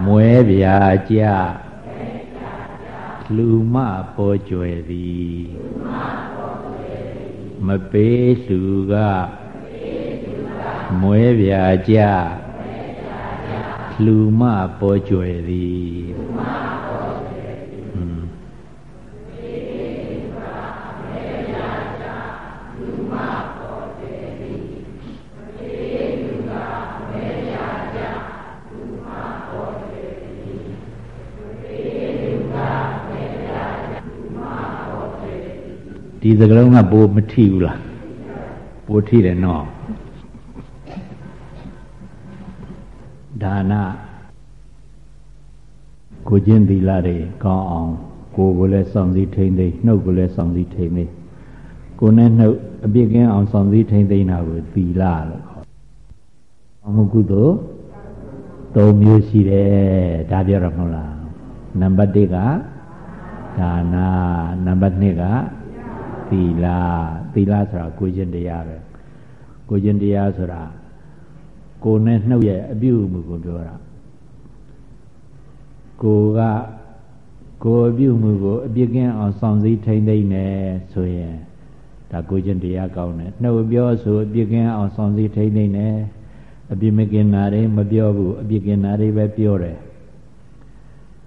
မွဲပြာကြလူမပေါ်ကျွယ်သည်မ ပေးလူကမွဲပြာကြလူမပေါ်ကျွယ်သည်လူမပေါ် ဒီစကလုံးကပိုမထိဘူးလားပိုထိတယ်နော်ဒါနကိုကျင့်သီလတွေကောင်းအောင်ကိုယ်ကိုလည်းစောင့်စည်းထိန်းသိမ်းနှုတ်ကိုလည်းစောင့်စည်းထိန်းသိမ်းကိုယ်နဲ့နှုတ်အပြစ်ကင်းအောင်စောင့်စည်းထိန်းသိမ်းတာကိုသီလလို့ခေါ်။အမှုကုသိုလ်၃မျိုးရှိတယ်ဒါပြောရမဟုတ်လား။နံပါတ်၁ကဒါနနံပါတ်2က သီလသီလဆိုတာကိုကျင့်တရားပဲ။ကိုကျင့်တရားဆိုတာကိုယ်နဲ့နှုတ်ရဲ့အပြုအမူကိုပြောတာကိုကကိုအပြုမှုကိုအပြစ်ကင်းအောင်ဆောင်စည်းထိမ့်သိမ့်နေဆိုရင်ဒါကိုကျင့်တရားကောင်းတယ်နှုတ်ပြောဆိုအပြစ်ကင်းအောင်ဆောင်စည်းထိမ့်သိမ့်နေအပြစ်မကင်းတာတွေမပြောဘူးအပြစ်ကင်းတာတွေပဲပြောတယ်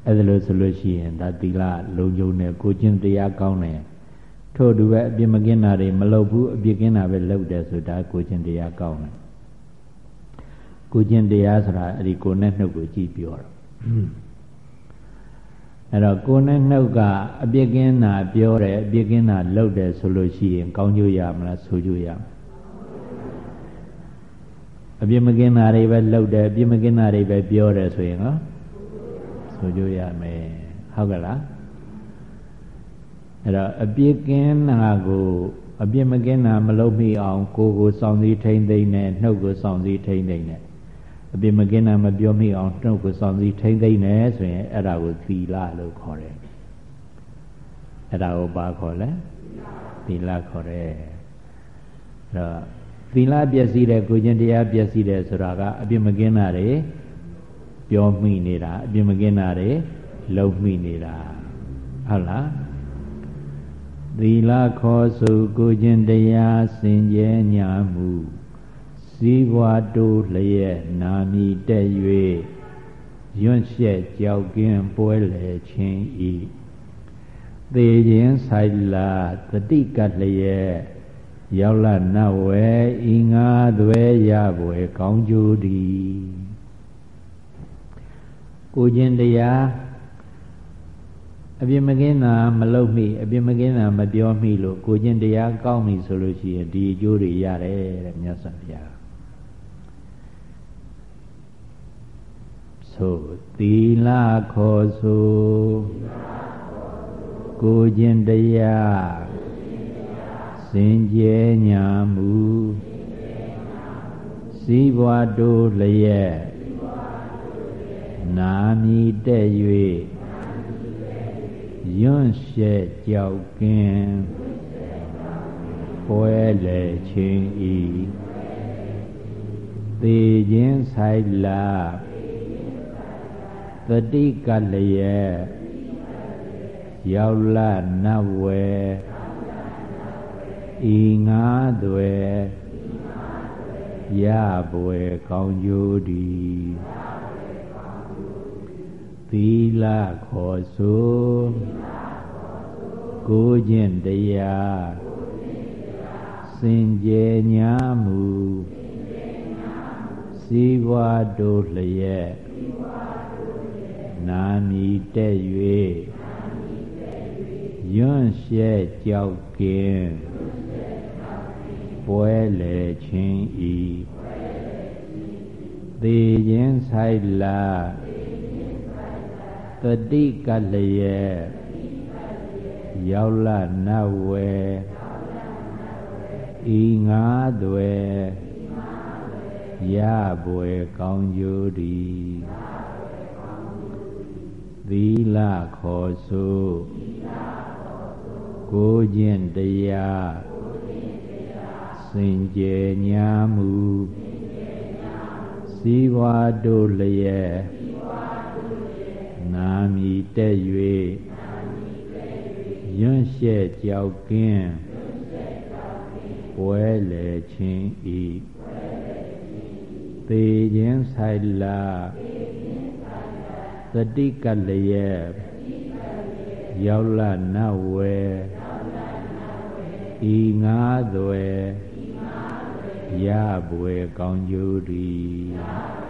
အဲ့ဒါလို့ဆိုလို့ရှိရင်ဒါသီလလုံခြုံတယ်ကိုကျင့်တရားကောင်းတယ် ထို့တူပဲအပြစ်မကင်းတာတွေမလုပ်ဘူးအပြစ်ကင်းတာပဲလုပ်တယ်ဆိုဒါကိုကျင့်တရားကောင်းတယ်ကိုကျင့်တရားဆိုတာအဲ့ဒီကိုနဲ့နှုတ်ကိုကြည့်ပြောတာအဲ့တော့ကိုယ်နဲ့နှုတ်ကအပြစ်ကင်းတာပြောတယ်အပြစ်ကင်းတာလုပ်တယ်ဆိုလို့ရှိရင်ကောင်းကျိုးရမလားဆိုးကျိုးရမလားအပြစ်မကင်းတာတွေပဲလုပ်တယ်အပြစ်မကင်းတာတွေပဲပြောတယ်ဆိုရင်ဟောဆိုးကျိုးရမယ်ဟုတ်ကလား အဲ့တော့အပြစ်ကင်းတာကိုအပြစ်မကင်းတာမလုပ်မိအောင်ကိုယ်ကိုစောင့်စည်းထိမ့်သိမ့်နဲ့နှုတ်ကိုစောင့်စည်းထိမ့်သိမ့်နဲ့အပြစ်မကင်းတာမပြောမိအောင်နှုတ်ကိုစောင့်စည်းထိမ့်သိမ့်နေဆိုရင်အဲ့ဒါကိုသီလလို့ခေါ်တယ်အဲ့ဒါကိုဘာခေါ်လဲသီလခေါ်တယ်အဲ့တော့သီလပျက်စီးတဲ့ကိုကျင့်တရားပျက်စီးတယ်ဆိုတာကအပြစ်မကင်းတာတွေပြောမိနေတာအပြစ်မကင်းတာတွေလုံမိနေတာဟုတ်လား သီလခေါ်ဆိုကိုကျင့်တရားစင်ကြယ်ညာမှုစည်းဝါတိုးလျက်နာမီတက်၍ရွံ့ရှက်ကြောက်ကင်းပွဲလေခြင်းဤသေခြင်းဆိုင်လာတတိကလျက်ရောက်လာနဝဲဤငါသွဲရပွဲကောင်းကျိုးသည်ကိုခြင်းတရား အပြစ်မကင်းတာမလုပ်မိအပြစ်မကင်းတာမပြောမိလို့ကိုခြင်းတရားကောင်းပြီဆိုလို့ရှိရင်ဒီအကျိုးတွေရတယ်တဲ့မြတ်စွာဘုရားဆိုသီလခေါ်ဆိုကိုခြင်းတရားစင်ကြယ်ညာမူစည်းဘွားတို့လျက်နာမီတဲ့၍ ရွံ့ရှက်ကြောက်ကင်းပွဲလေချင်းဤသေခြင်းဆိုင်လာသတိကလျက်ရောက်လာနဝေဤငါသွေရပွေကောင်းကျိုးသည် သီလခေါ်ဆိုကိုခြင်းတရားစင်ကြယ်ညာမူစီဝါတို့လျက်နာမီတဲ့၍ရွံ့ရှဲကြောက်ကင်းပွဲလေချင်းဤသေခြင်းဆိုင်လာ တတိကလျက်ရောက်လာနဝေဤငါသွေရပွေကောင်းကျိုးသည်သီလခေါ်ဆိုကိုကျင့်တရားစင်ကြယ်ညာမူစည်းဝါတို့လျက် နာမီတက်၍ရွံ့ရှက်ကြောက်ကင်းပွဲလေချင်းဤသေခြင်းဆိုင်လာသတိကလျက်ရောက်လာနဝေဤငါသွေရပွေကောင်းကျိုးသည်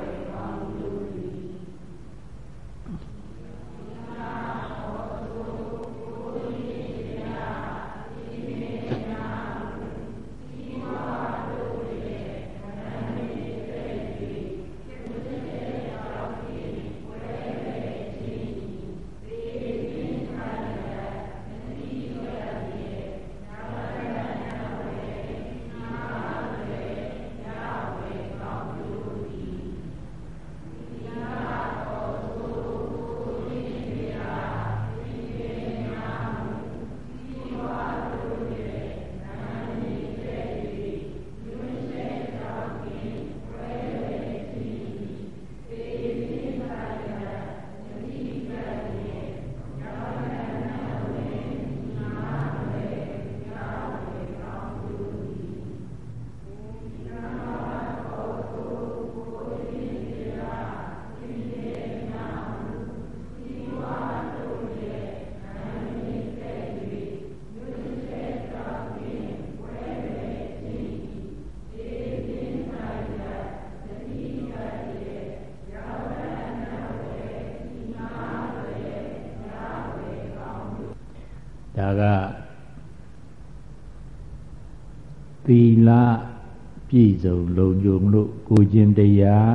ပြည့်စုံလုံခြုံလို့ကိုခြင်းတရား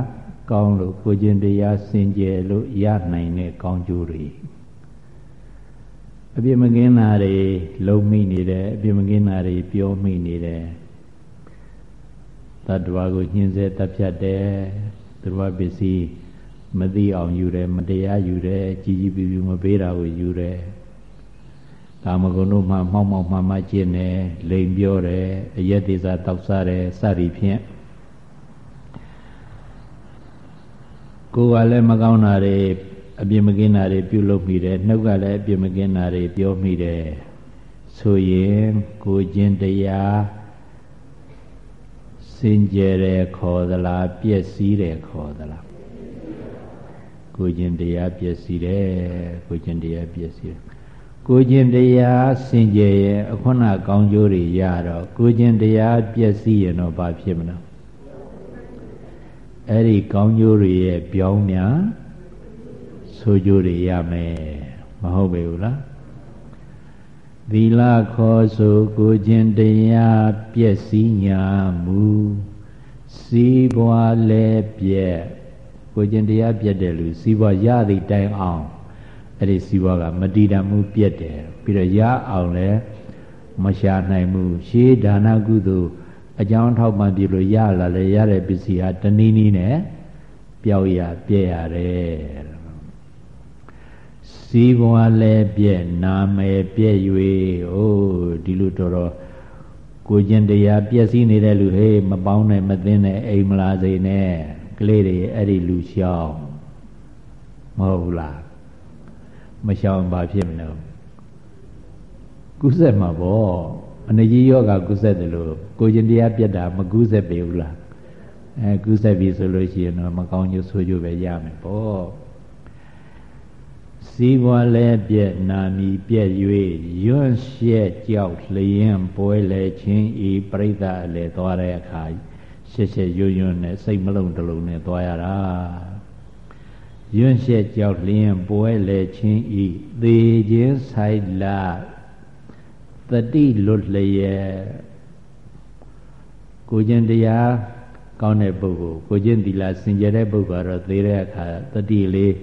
ကောင်းလို့ကိုခြင်းတရားစင်ကြယ်လို့ရနိုင်တဲ့ကောင်းကျိုးတွေအပြစ်မကင်းတာတွေလုံမိနေတယ်အပြစ်မကင်းတာတွေပြောမိနေတယ်တတ္တဝါကိုညှင်းဆဲတပ်ဖြတ်တယ်သူတော်ပစ္စည်းမသိအောင်ယူတယ်မတရားယူတယ်ကြီးကြီးပြူပြူမပေးတာကိုယူတယ် ကာမဂုဏ်တို့မှမှောက်မှောက်မှမှကျင့်တယ်လိန်ပြောတယ်အယက်သေးစားတောက်စားတယ်စသည်ဖြင့်ကိုယ်ကလည်းမကောင်းတာတွေအပြစ်မကင်းတာတွေပြုလုပ်မိတယ်နှုတ်ကလည်းအပြစ်မကင်းတာတွေပြောမိတယ်ဆိုရင်ကိုခြင်းတရားစင်ကြယ်တယ်ခေါ်သလားပြည့်စည်တယ်ခေါ်သလားကိုခြင်းတရားပြည့်စည်တယ်ကိုခြင်းတရားပြည့်စည်တယ် ကိုခြင်းတရားစင်ကြယ်ရင်အခုနကောင်းကျိုးတွေရတော့ကိုခြင်းတရားပြည့်စည်ရင်တော့ဘာဖြစ်မလဲအဲ့ဒီကောင်းကျိုးတွေရဲ့ပြောင်းများဆိုကျိုးတွေရမယ်မဟုတ်ပေဘူးလားသီလခေါ်ဆိုကိုခြင်းတရားပြည့်စည်ညာမူစီးပွားလဲပြည့်ကိုခြင်းတရားပြည့်တယ်လူစီးပွားရသည့်တိုင်အောင် အဲ့ဒီစီးပွားကမတည်တံမှုပြည့်တယ်ပြီးတော့ရအောင်လဲမရှာနိုင်မှုရှေးဒါနကုသိုလ်အကြောင်းထောက်ပံ့ပြလို့ရလာလေရတဲ့ပစ္စည်းဟာတနည်းနည်းနဲ့ပျောက်ရပြည့်ရတယ်စီးပွားလဲပြည့်နာမည်ပြည့်၍အိုးဒီလိုတော်တော်ကိုကျင်တရားပြည့်စည်နေတဲ့လူဟေးမပေါင်းနဲ့မသိနဲ့အိမ်မလာစေနဲ့ကလေးတွေအဲ့ဒီလူရှောင်းမဟုတ်ဘူးလား မရှောင်းဘာဖြစ်မလို့ကုသမှာပေါ့အနေကြီးယောဂကုသတယ်လို့ကိုကျင်တရားပြတ်တာမကုသပေဘူးလားအဲကုသပြီဆိုလို့ရှိရင်တော့မကောင်းကျိုးဆိုးကျိုးပဲရမယ်ပေါ့စီးပွားလဲပြက်နာမီပြက်၍ရွံ့ရှက်ကြောက်လျင်ပွဲလဲချင်းဤပြိဿအလေသွားတဲ့အခါရှက်ရှက်ရွရွနဲ့စိတ်မလုံးတလုံးနဲ့သွားရတာ ရွံ့ရှက်ကြောက်လျင်ပွဲလဲချင်းဤသေခြင်းဆိုင်လာတတိလွတ်လျက်ကိုကျင်တရားကောင်းတဲ့ပုဂ္ဂိုလ်ကိုကျင်သီလစင်ကြယ်တဲ့ပုဂ္ဂိုလ်ကတော့သေတဲ့အခါတတိလေး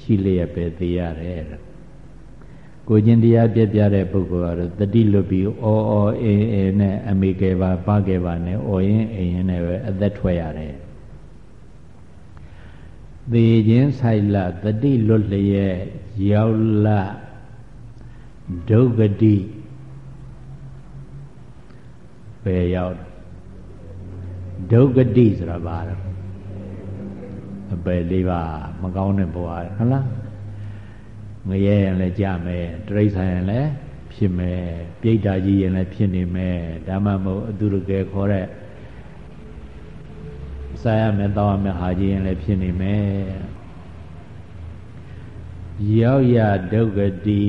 ရှိလျက်ပဲသိရတယ်ကိုကျင်တရားပြပြတဲ့ပုဂ္ဂိုလ်ကတော့တတိလွတ်ပြီးအော်အော်အင်းအင်းနဲ့အမိကေပါပကေပါနဲ့အော်ရင်အင်းရင်နဲ့ပဲအသက်ထွက်ရတယ် သေခြင်းဆိုင်လတတိလွတ်လျက်ရောက်လဒုက္ကတိပဲရောက်ဒုက္ကတိဆိုတာဘာလဲအပယ်လေးပါမကောင်းတဲ့ဘဝဟုတ်လားငရဲရင်လည်းကြမယ်တရိษံရင်လည်းဖြစ်မယ်ပြိတ္တာကြီးရင်လည်းဖြစ်နေမယ်ဒါမှမဟုတ်အသူရကယ်ခေါ်တဲ့ စားရမယ်တောင်းရမယ်ဟာကြီးရင်လည်းဖြစ်နေမယ်ရောက်ရဒုက္ကတိ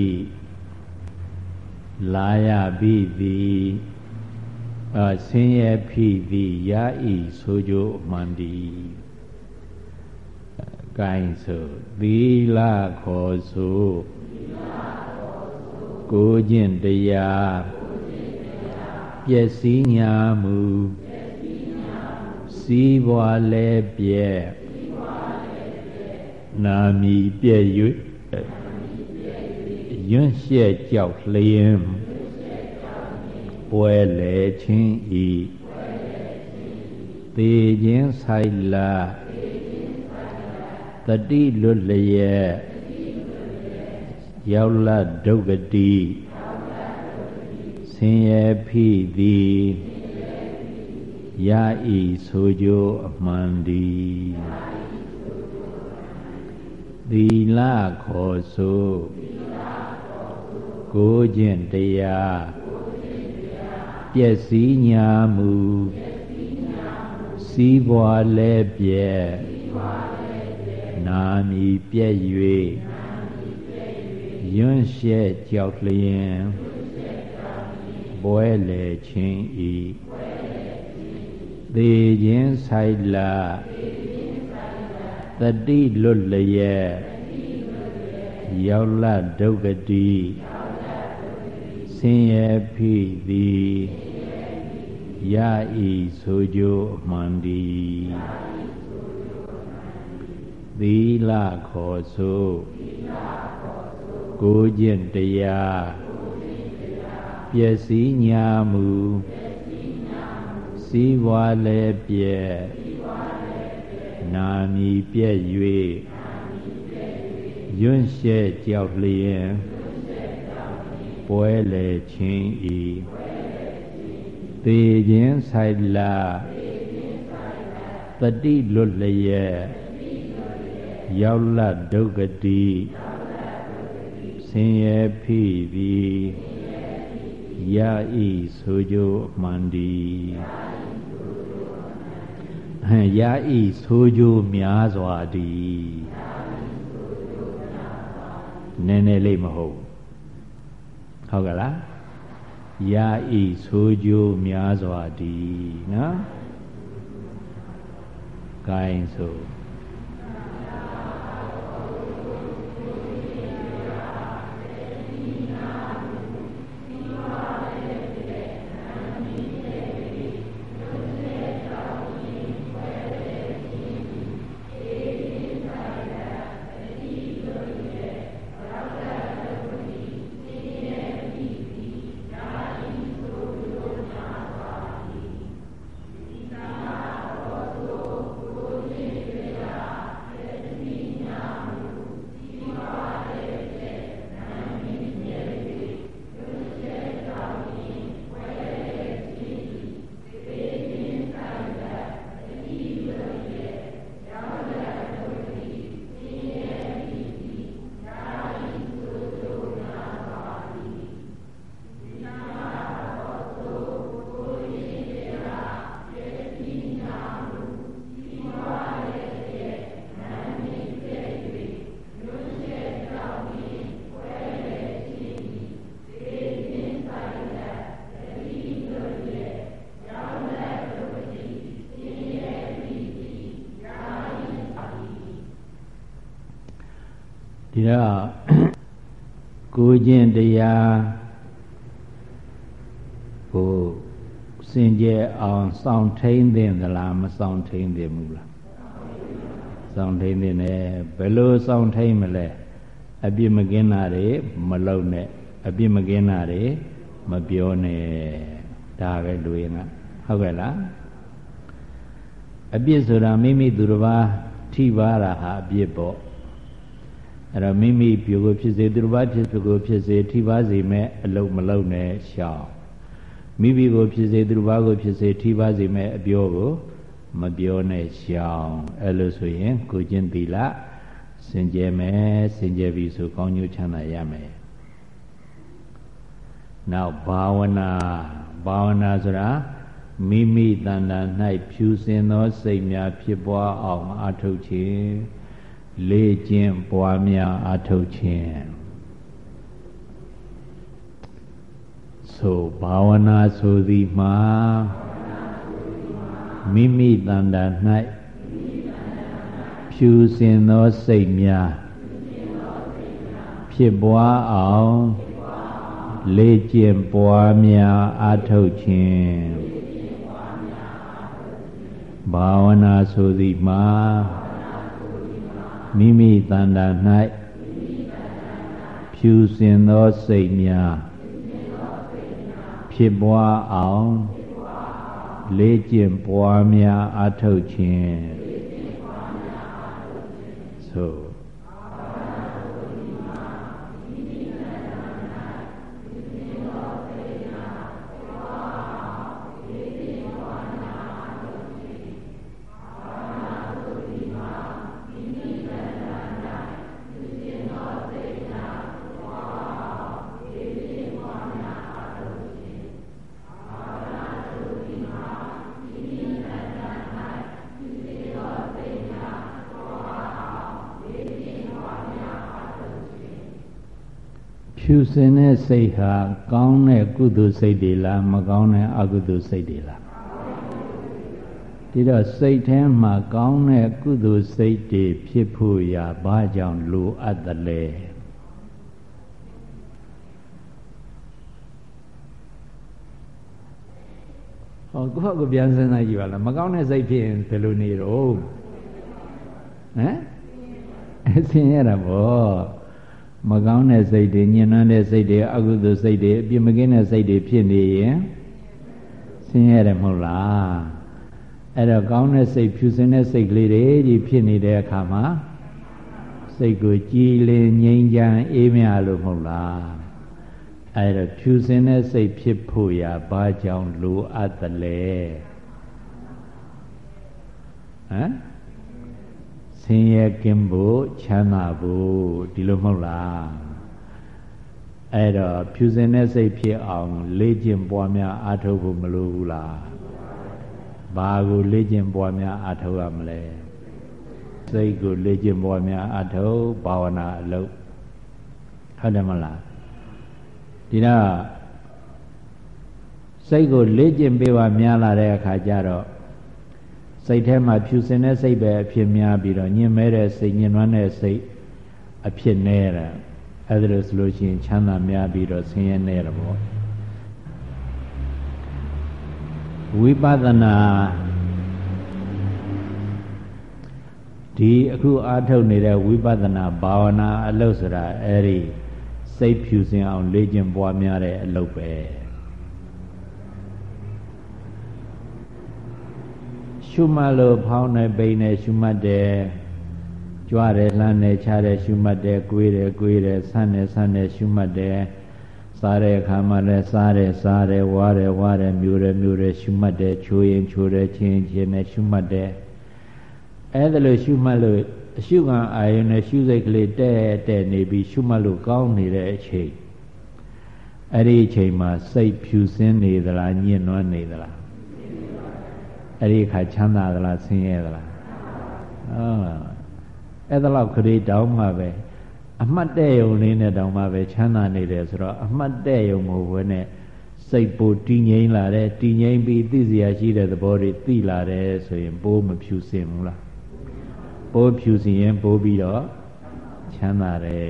လာရပြီသည်အဆင်းရဲဖိသည်ရာဤဆိုကြမှန်သည်ကိုင်းဆိုသီလခေါ်ဆိုကိုကျင့်တရားပျက်စီးညာမူ စီးပွားလဲပြဲနာမီပြဲ၍ရွံ့ရှက်ကြောက်လျင်ပွဲလေချင်းဤသေခြင်းဆိုင်လာတတိလွတ်လျက်ရောက်လဒုက္ကတိဆင်းရဲဖိသည် ရဤဆိုကြအမှန်သည်သီလခေါ်ဆိုကိုကျင့်တရားပျက်စီးညာမူစီးပွားလဲပြဲနာမီပြည့်၍ရွံ့ရှဲကြောက်လျင်ပွဲလေချင်းဤ သေခြင်းဆိုင်လာတတိလွတ်လျက်ရောက်လဒုက္ကတိင်ရဲ့ဖိသည်ရဤဆိုကြအမှန်ဒီသီလခေါ်ဆိုကိုကျင့်တရားပျက်စီးညာမူစီး ပွားလည်းပြည့်နာမီပြည့်၍ရွံ့ရှဲကြောက်လျင်ပွဲလေချင်းဤသေခြင်းဆိုင်လာတတိလွတ်လျက်ရောက်လဒုက္ကတိဆင်းရဲဖိသည်ရဤဆိုကြအမှန်ဒီ ဟံရဤဆိုကြများစွာသည်နည်းနည်းလေးမဟုတ်ဟုတ်ကလားရာဤဆိုကြိုးများစွာတည်နော်ဂိုင်း တော့ကိုခြင်းတရားကိုစင်ကြယ်အောင်စောင့်ထိန်သင့်သလားမစောင့်ထိန်သင့်ဘူးလားစောင့်ထိန်သင့်တယ်ဘယ်လိုစောင့်ထိန်မလဲအပြစ်မကင်းတာတွေမလုပ်နဲ့အပြစ်မကင်းတာတွေမပြောနဲ့ဒါပဲလူရင်ကဟုတ်ကဲ့လားအပြစ်ဆိုတာမိမိသူတစ်ပါးထိပါတာဟာအပြစ်ပေါ့ အဲ့တော့မိမိပြိုကိုဖြစ်စေသူတစ်ပါးဖြစ်ကိုဖြစ်စေထိပါစေမဲ့အလုံးမလုံးနဲ့ရှောင်မိမိကိုဖြစ်စေသူတစ်ပါးကိုဖြစ်စေထိပါစေမဲ့အပြောကိုမပြောနဲ့ရှောင်အဲ့လိုဆိုရင်ကိုကျင့်သီလစင်ကြယ်မယ်စင်ကြယ်ပြီဆိုကောင်းကျိုးချမ်းသာရမယ်နောက်ဘာဝနာဘာဝနာဆိုတာမိမိတဏ္ဍာ၌ဖြူစင်သောစိတ်များဖြစ်ပွားအောင်အထုတ်ခြင်း လေ့ကျင့်ပွားများအထုတ်ခြင်းဆိုဘာဝနာဆိုသည်မှာမိမိတဏ္ဍာ၌ဖြူစင်သောစိတ်များဖြစ်ပွားအောင်လေ့ကျင့်ပွားများအထုတ်ခြင်းဘာဝနာဆိုသည်မှာ မိမိတဏ္ဍာ၌ဖြူစင်သောစိတ်များဖြစ်ပွားအောင်လေ့ကျင့်ပွားများအထုတ်ခြင်းဆို စင်တဲ့စိတ်ဟာကောင်းတဲ့ကုသိုလ်စိတ်တွေလားမကောင်းတဲ့အကုသိုလ်စိတ်တွေလားဒီတော့စိတ်ထဲမှာကောင်းတဲ့ကုသိုလ်စိတ်တွေဖြစ်ဖို့ရာဘာကြောင့်လိုအပ်တယ်လဲဟောကိုယ့်ကိုပြန်စဉ်းစားကြည့်ပါလားမကောင်းတဲ့စိတ်ဖြစ်ရင်ဘယ်လိုနေတော့ဟမ်ဆင်းရဲတာပေါ့ မကောင်းတဲ့စိတ်တွေညှဉ်းနှံတဲ့စိတ်တွေအကုသိုလ်စိတ်တွေအပြစ်မကင်းတဲ့စိတ်တွေဖြစ်နေရင်ဆင်းရဲတယ်မဟုတ်လားအဲ့တော့ကောင်းတဲ့စိတ်ဖြူစင်တဲ့စိတ်ကလေးတွေကြီးဖြစ်နေတဲ့အခါမှာစိတ်ကိုကြည်လင်ငြိမ်းချမ်းအေးမြလို့မဟုတ်လားအဲ့တော့ဖြူစင်တဲ့စိတ်ဖြစ်ဖို့ရာဘာကြောင့်လိုအပ်သလဲဟမ် ဆင်းရဲကင်းဖို့ချမ်းသာဖို့ဒီလိုမဟုတ်လားအဲ့တော့ဖြူစင်တဲ့စိတ်ဖြစ်အောင် လေ့ကျင့်ပွားများအားထုတ်ဖို့မလိုဘူးလားဘာကိုလေ့ကျင့်ပွားများအားထုတ်ရမလဲစိတ်ကိုလေ့ကျင့်ပွားများအားထုတ်ဘာဝနာအလုပ်ဟုတ်တယ်မလားဒီတော့စိတ်ကိုလေ့ကျင့်ပေးပါများလာတဲ့အခါကျတော့ စိတ်ထဲမှာဖြူစင်တဲ့စိတ်ပဲအဖြစ်များပြီးတော့ညင်မဲတဲ့စိတ်ညင်နွမ်းတဲ့စိတ်အဖြစ်နေတာအဲ့ဒါလို့ဆိုလို့ရှိရင်ချမ်းသာများပြီးတော့ဆင်းရဲနေတယ်ပေါ့ဝိပဿနာဒီအခုအားထုတ်နေတဲ့ဝိပဿနာဘာဝနာအလုပ်ဆိုတာအဲ့ဒီစိတ်ဖြူစင်အောင် လေ့ကျင့်ပွားများတဲ့အလုပ်ပဲ ရှုမှတ်လို့ဖောင်းနေပိန်နေရှုမှတ်တယ်ကြွားတယ်လှမ်းတယ်ချတယ်ရှုမှတ်တယ်ကိုွေးတယ်ကိုွေးတယ်ဆန်းတယ်ဆန်းတယ်ရှုမှတ်တယ်စားတဲ့အခါမှာလည်းစားတယ်စားတယ်ဝါတယ်ဝါတယ်မျိုးတယ်မျိုးတယ်ရှုမှတ်တယ်ချိုးရင်ချိုးတယ်ချင်းချင်းနဲ့ရှုမှတ်တယ်အဲ့ဒါလို့ရှုမှတ်လို့အရှုခံအာယုန်နဲ့ရှုစိတ်ကလေးတဲ့တဲ့နေပြီးရှုမှတ်လို့ကောင်းနေတဲ့အချိန်အဲ့ဒီအချိန်မှာစိတ်ဖြူစင်းနေသလားညှဉ်းနှွမ်းနေသလား အဲ့ဒီအခါချမ်းသာသလားဆင်းရဲသလားဟုတ်အဲ့ဒါလောက်ခရီးတောင်းမှပဲအမှတ်တဲ့ယုံလေးနဲ့တောင်းမှပဲချမ်းသာနေတယ်ဆိုတော့အမှတ်တဲ့ယုံမဟုတ်ဘဲနဲ့စိတ်ပိုတည်ငြိမ်လာတယ်တည်ငြိမ်ပြီးသိစရာရှိတဲ့သဘောတွေသိလာတယ်ဆိုရင်ပိုးမဖြူစင်ဘူးလားပိုးဖြူစင်ရင်ပိုးပြီးတော့ချမ်းသာတယ်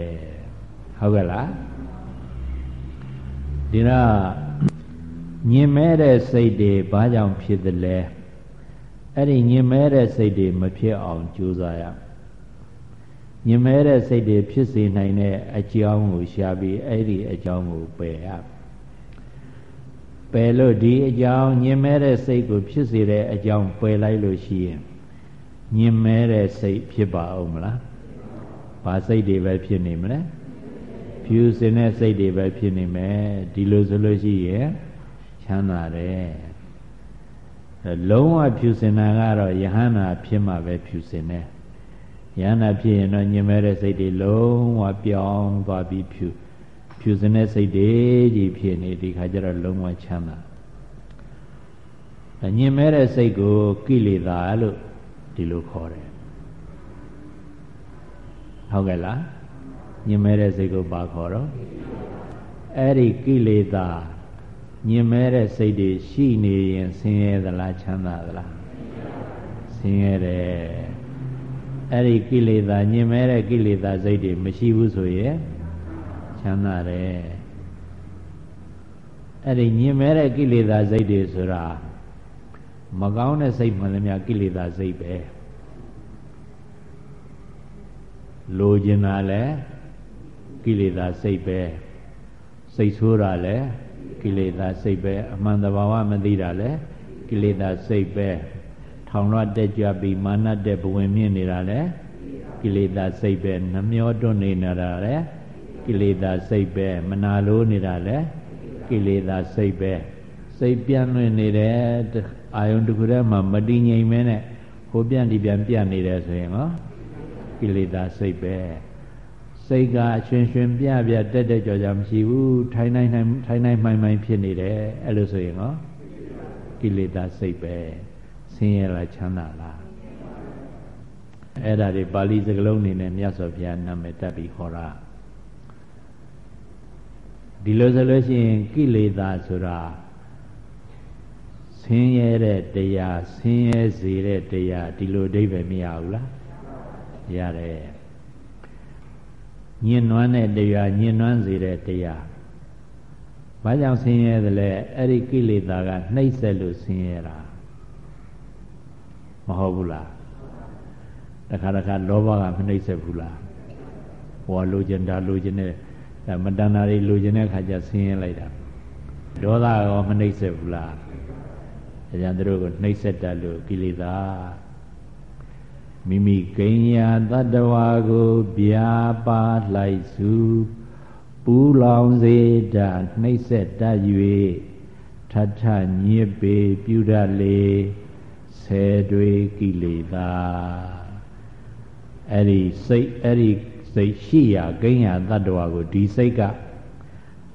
ဟုတ်ကဲ့လားဒီတော့ညင်မဲတဲ့စိတ်တွေဘာကြောင့်ဖြစ်သလဲ အဲ့ဒီညင်မဲတဲ့စိတ်တွေမဖြစ်အောင်ကြိုးစားရညင်မဲတဲ့စိတ်တွေဖြစ်စေနိုင်တဲ့အကြောင်းကိုရှားပြီးအဲ့ဒီအကြောင်းကိုပယ်ရပယ်လို့ဒီအကြောင်းညင်မဲတဲ့စိတ်ကိုဖြစ်စေတဲ့အကြောင်းပယ်လိုက်လို့ရှိရင်ညင်မဲတဲ့စိတ်ဖြစ်ပါအောင်မလားဘာစိတ်တွေပဲဖြစ်နေမလဲဖြူစင်တဲ့စိတ်တွေပဲဖြစ်နေမယ်ဒီလိုဆိုလို့ရှိရင်ချမ်းသာတယ် လုံးဝဖြူစင်တာကတော့ယဟန္တာဖြစ်မှပဲဖြူစင်တယ်ယဟန္တာဖြစ်ရင်တော့ညင်မဲတဲ့စိတ်တွေလုံးဝပြောင်းသွားပြီးဖြူဖြူစင်တဲ့စိတ်တွေကြီးဖြစ်နေဒီခါကျတော့လုံးဝချမ်းသာညင်မဲတဲ့စိတ်ကိုကိလေသာလို့ဒီလိုခေါ်တယ်ဟုတ်ကဲ့လားညင်မဲတဲ့စိတ်ကိုဘာခေါ်တော့အဲ့ဒီကိလေသာ ညင်မဲတဲ့စိတ်တွေရှိနေရင်ဆင်းရဲသလားချမ်းသာသလားဆင်းရဲတယ်အဲ့ဒီကိလေသာညင်မဲတဲ့ကိလေသာစိတ်တွေမရှိဘူးဆိုရင်ချမ်းသာတယ်အဲ့ဒီညင်မဲတဲ့ကိလေသာစိတ်တွေဆိုတာမကောင်းတဲ့စိတ်မှလည်းများကိလေသာစိတ်ပဲလိုချင်တာလည်းကိလေသာစိတ်ပဲစိတ်ဆိုးတာလည်း ကိလေသာစိတ်ပဲအမှန်တဘာဝမသိတာလည်းကိလေသာစိတ်ပဲထောင်လွှတ်တက်ကြပြီးမာနတဲ့ဘဝင်မြင့်နေတာလည်းကိလေသာစိတ်ပဲနှမျောတွန်းနေတာလည်းကိလေသာစိတ်ပဲမနာလိုနေတာလည်းကိလေသာစိတ်ပဲစိတ်ပြန့်လွင့်နေတဲ့အာယုန်တစ်ခုတည်းမှာမတည်ငြိမ်မဲနဲ့ဟိုပြန့်ဒီပြန်ပြန့်နေတယ်ဆိုရင်ဟောကိလေသာစိတ်ပဲ စိတ်ကအရှင်ရှင်ပြပြတက်တက်ကြော်ကြော်မရှိဘူးထိုင်နိုင်နိုင်ထိုင်နိုင်မှန်မှန်ဖြစ်နေတယ်အဲ့လိုဆိုရင်ဟောကိလေသာစိတ်ပဲဆင်းရဲလားချမ်းသာလားအဲ့ဒါတွေပါဠိစကားလုံးနေနဲ့မြတ်စွာဘုရားနာမည်တက်ပြီးခေါ်တာဒီလိုဆိုလို့ရှိရင်ကိလေသာဆိုတာဆင်းရဲတဲ့တရားဆင်းရဲစေတဲ့တရားဒီလိုအဓိပ္ပာယ်မရဘူးလားရတယ် ညင်နွမ်းတဲ့တရားညင်နွမ်းစေတဲ့တရားဘာကြောင့်ဆင်းရဲသလဲအဲ့ဒီကိလေသာကနှိမ့်ဆက်လို့ဆင်းရဲတာမဟုတ်ဘူးလားတခါတခါလောဘကမနှိမ့်ဆက်ဘူးလားဟောလိုချင်တာလိုချင်တဲ့မတဏ္ဍာတွေလိုချင်တဲ့ခါကျဆင်းရဲလိုက်တာဒေါသရောမနှိမ့်ဆက်ဘူးလားဒါကြောင့်တို့ကိုနှိမ့်ဆက်တတ်လို့ကိလေသာ မိမိကိညာတတ္တဝါကိုဗျာပါလိုက်စုပူလောင်စေတနှိမ့်ဆက်တတ်၍ထထညစ်ပေပြုတတ်လေဆယ်တွေကိလေသာအဲ့ဒီစိတ်အဲ့ဒီစိတ်ရှိရာကိညာတတ္တဝါကိုဒီစိတ်က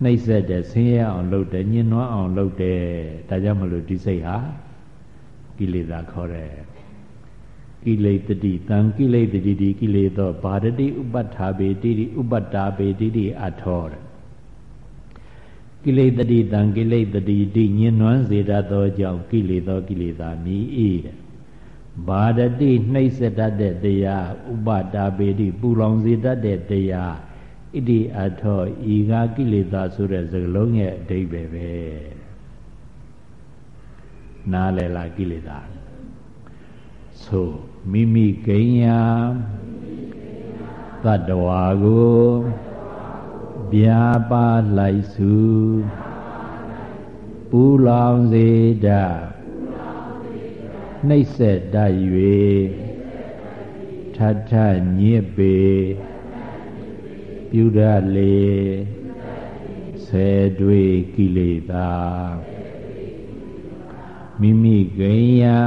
နှိမ့်ဆက်တယ်ဆင်းရဲအောင်လုပ်တယ်ညှဉ်းနှွမ်းအောင်လုပ်တယ်ဒါကြောင့်မလို့ဒီစိတ်ဟာကိလေသာခေါ်တယ် ကိလေတတိတံကိလေတတိဒီကိလေသောဘာဒတိဥပဋ္ဌာပေတိတိဥပတ္တာပေတိတိအထောတဲ့ကိလေတတိတံကိလေတတိတိညင်နွမ်းစေတတ်သောကြောင့်ကိလေသောကိလေသာမြည်၏တဲ့ဘာဒတိနှိမ့်ဆက်တတ်တဲ့တရားဥပတ္တာပေတိပူလောင်စေတတ်တဲ့တရားဣတိအထောဤကကိလေသာဆိုတဲ့စကားလုံးရဲ့အဓိပ္ပာယ်ပဲနားလည်လားကိလေသာဆို မိမိကိညာတတ္တဝါကိုဗျာပါလိုက်စုပူလောင်စေတနှိမ့်ဆက်တတ်၍ထထညစ်ပေပြုရလေဆယ်တွေ့ကိလေသာမိမိကိညာ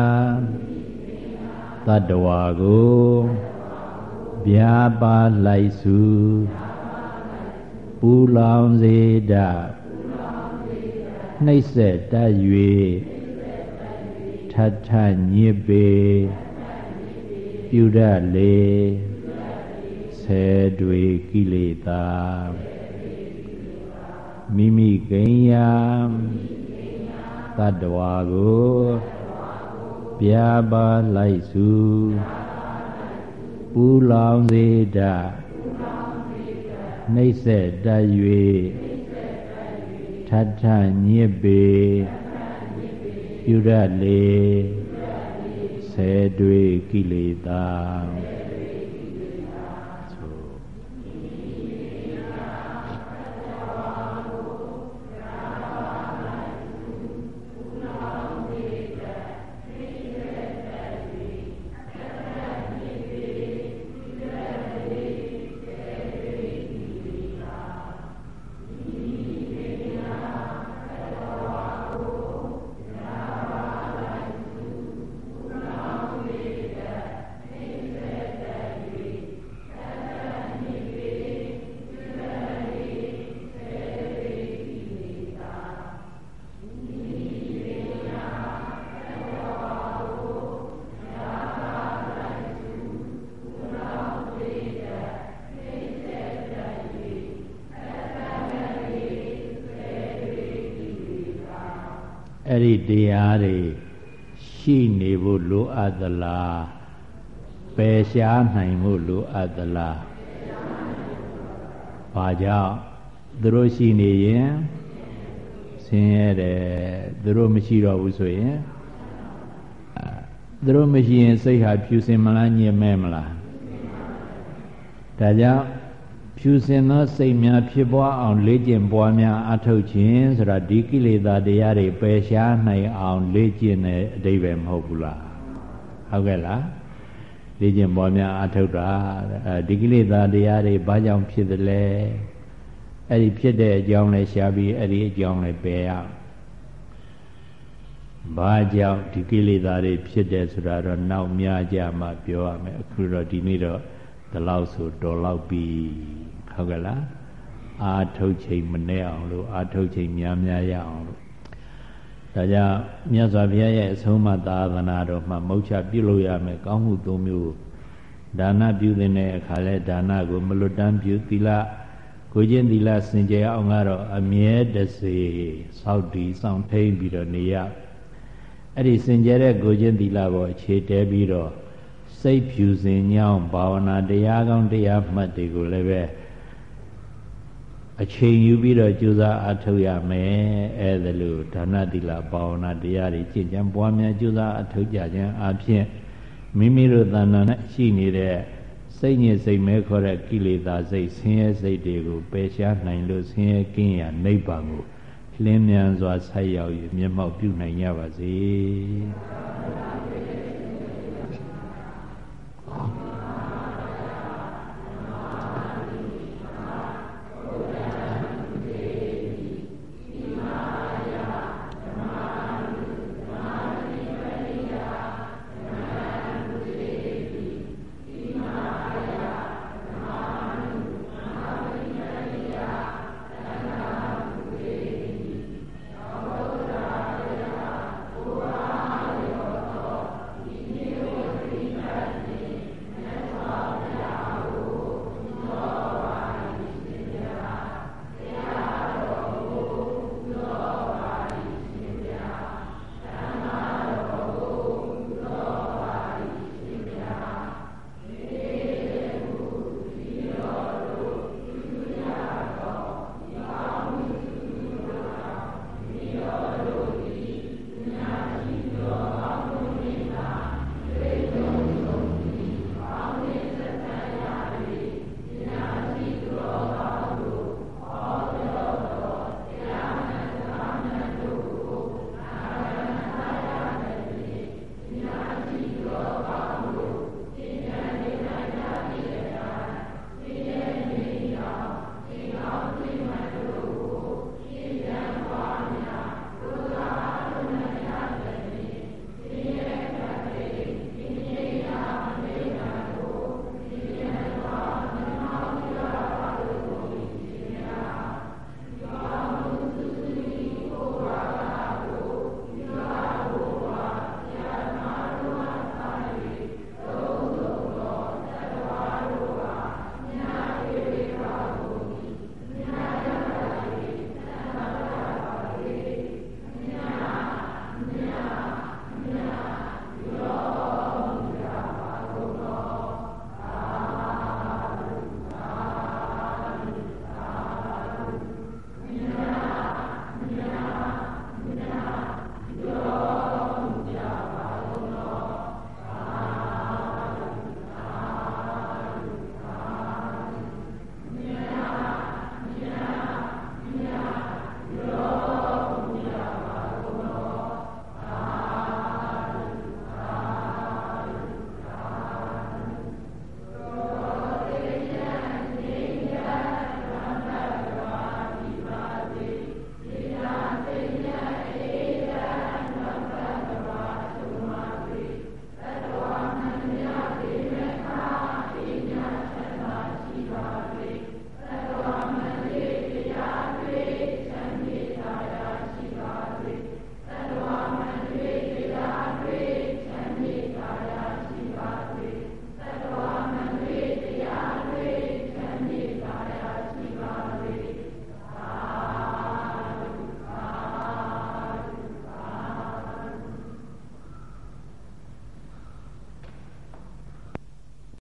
တတ္တဝါကိုဗျာပါလိုက်စုပူလောင်စေတနှိမ့်ဆက်တတ်၍ထထညစ်ပေပြုရလေဆယ်တွေကိလေသာမိမိကိညာတတ္တဝါကို ပြာပါလိုက်စုပူလောင်စေတနှိမ့်ဆက်တတ်၍ထထညစ်ပေပြုရလေဆယ်တွေကိလေသာ အဲ့ဒီတရားတွေရှိနေဖို့လိုအပ်သလားပယ်ရှားနိုင်ဖို့လိုအပ်သလားဘာကြောင့်သူတို့ရှိနေရင်ဆင်းရဲတယ်သူတို့မရှိတော့ဘူးဆိုရင်သူတို့မရှိရင်စိတ်ဟာဖြူစင်မလားညင်မဲမလားဒါကြောင့် ဖြူစင်သောစိတ်များဖြစ်ပွားအောင်လေ့ကျင့်ပွားများအထုတ်ခြင်းဆိုတာဒီကိလေသာတရားတွေပယ်ရှားနိုင်အောင်လေ့ကျင့်တဲ့အဓိပ္ပာယ်မဟုတ်ဘူးလားဟုတ်ကဲ့လားလေ့ကျင့်ပွားများအထုတ်တာအဲဒီကိလေသာတရားတွေဘာကြောင့်ဖြစ်သလဲအဲ့ဒီဖြစ်တဲ့အကြောင်းလဲရှားပြီးအဲ့ဒီအကြောင်းလဲပယ်ရဘာကြောင့်ဒီကိလေသာတွေဖြစ်တယ်ဆိုတာတော့နောက်များကြမှပြောရမယ်အခုတော့ဒီနေ့တော့ဒီလောက်ဆိုတော်လောက်ပြီ ဟုတ်ကဲ့လားအာထုတ်ချိန်မနဲ့အောင်လို့အာထုတ်ချိန်များများရအောင်လို့ဒါကြောင့်မြတ်စွာဘုရားရဲ့အဆုံးအမသာသနာတော်မှာမုတ်ချပြုလို့ရမယ်ကောင်းမှုသုံးမျိုးဒါနပြုတဲ့အခါလဲဒါနကိုမလွတ်တမ်းပြုသီလကိုချင်းသီလစင်ကြယ်အောင်ကတော့အမြဲတစေစောက်တည်ဆောင်ထိန်ပြီးတော့နေရအဲ့ဒီစင်ကြယ်တဲ့ကိုချင်းသီလပေါ်အခြေတဲပြီးတော့စိတ်ဖြူစင်ညောင်းဘာဝနာတရားကောင်းတရားမှတ်တွေကိုလည်းပဲ အချိန်ယူပြီးတော့ကြိုးစားအားထုတ်ရမယ်အဲဒါလို့ဒါနသီလဘာဝနာတရားတွေကျင့်ကြံပွားများကြိုးစားအားထုတ်ကြခြင်းအပြင်မိမိတို့တဏ္ဍာနဲ့ရှိနေတဲ့စိတ်ညစ်စိတ်မဲခေါ်တဲ့ကိလေသာစိတ်ဆင်းရဲစိတ်တွေကိုပယ်ရှားနိုင်လို့ဆင်းရဲကင်းရာနိဗ္ဗာန်ကိုလင်းမြန်စွာဆက်ရောက်၍မျက်မှောက်ပြုနိုင်ကြပါစေ။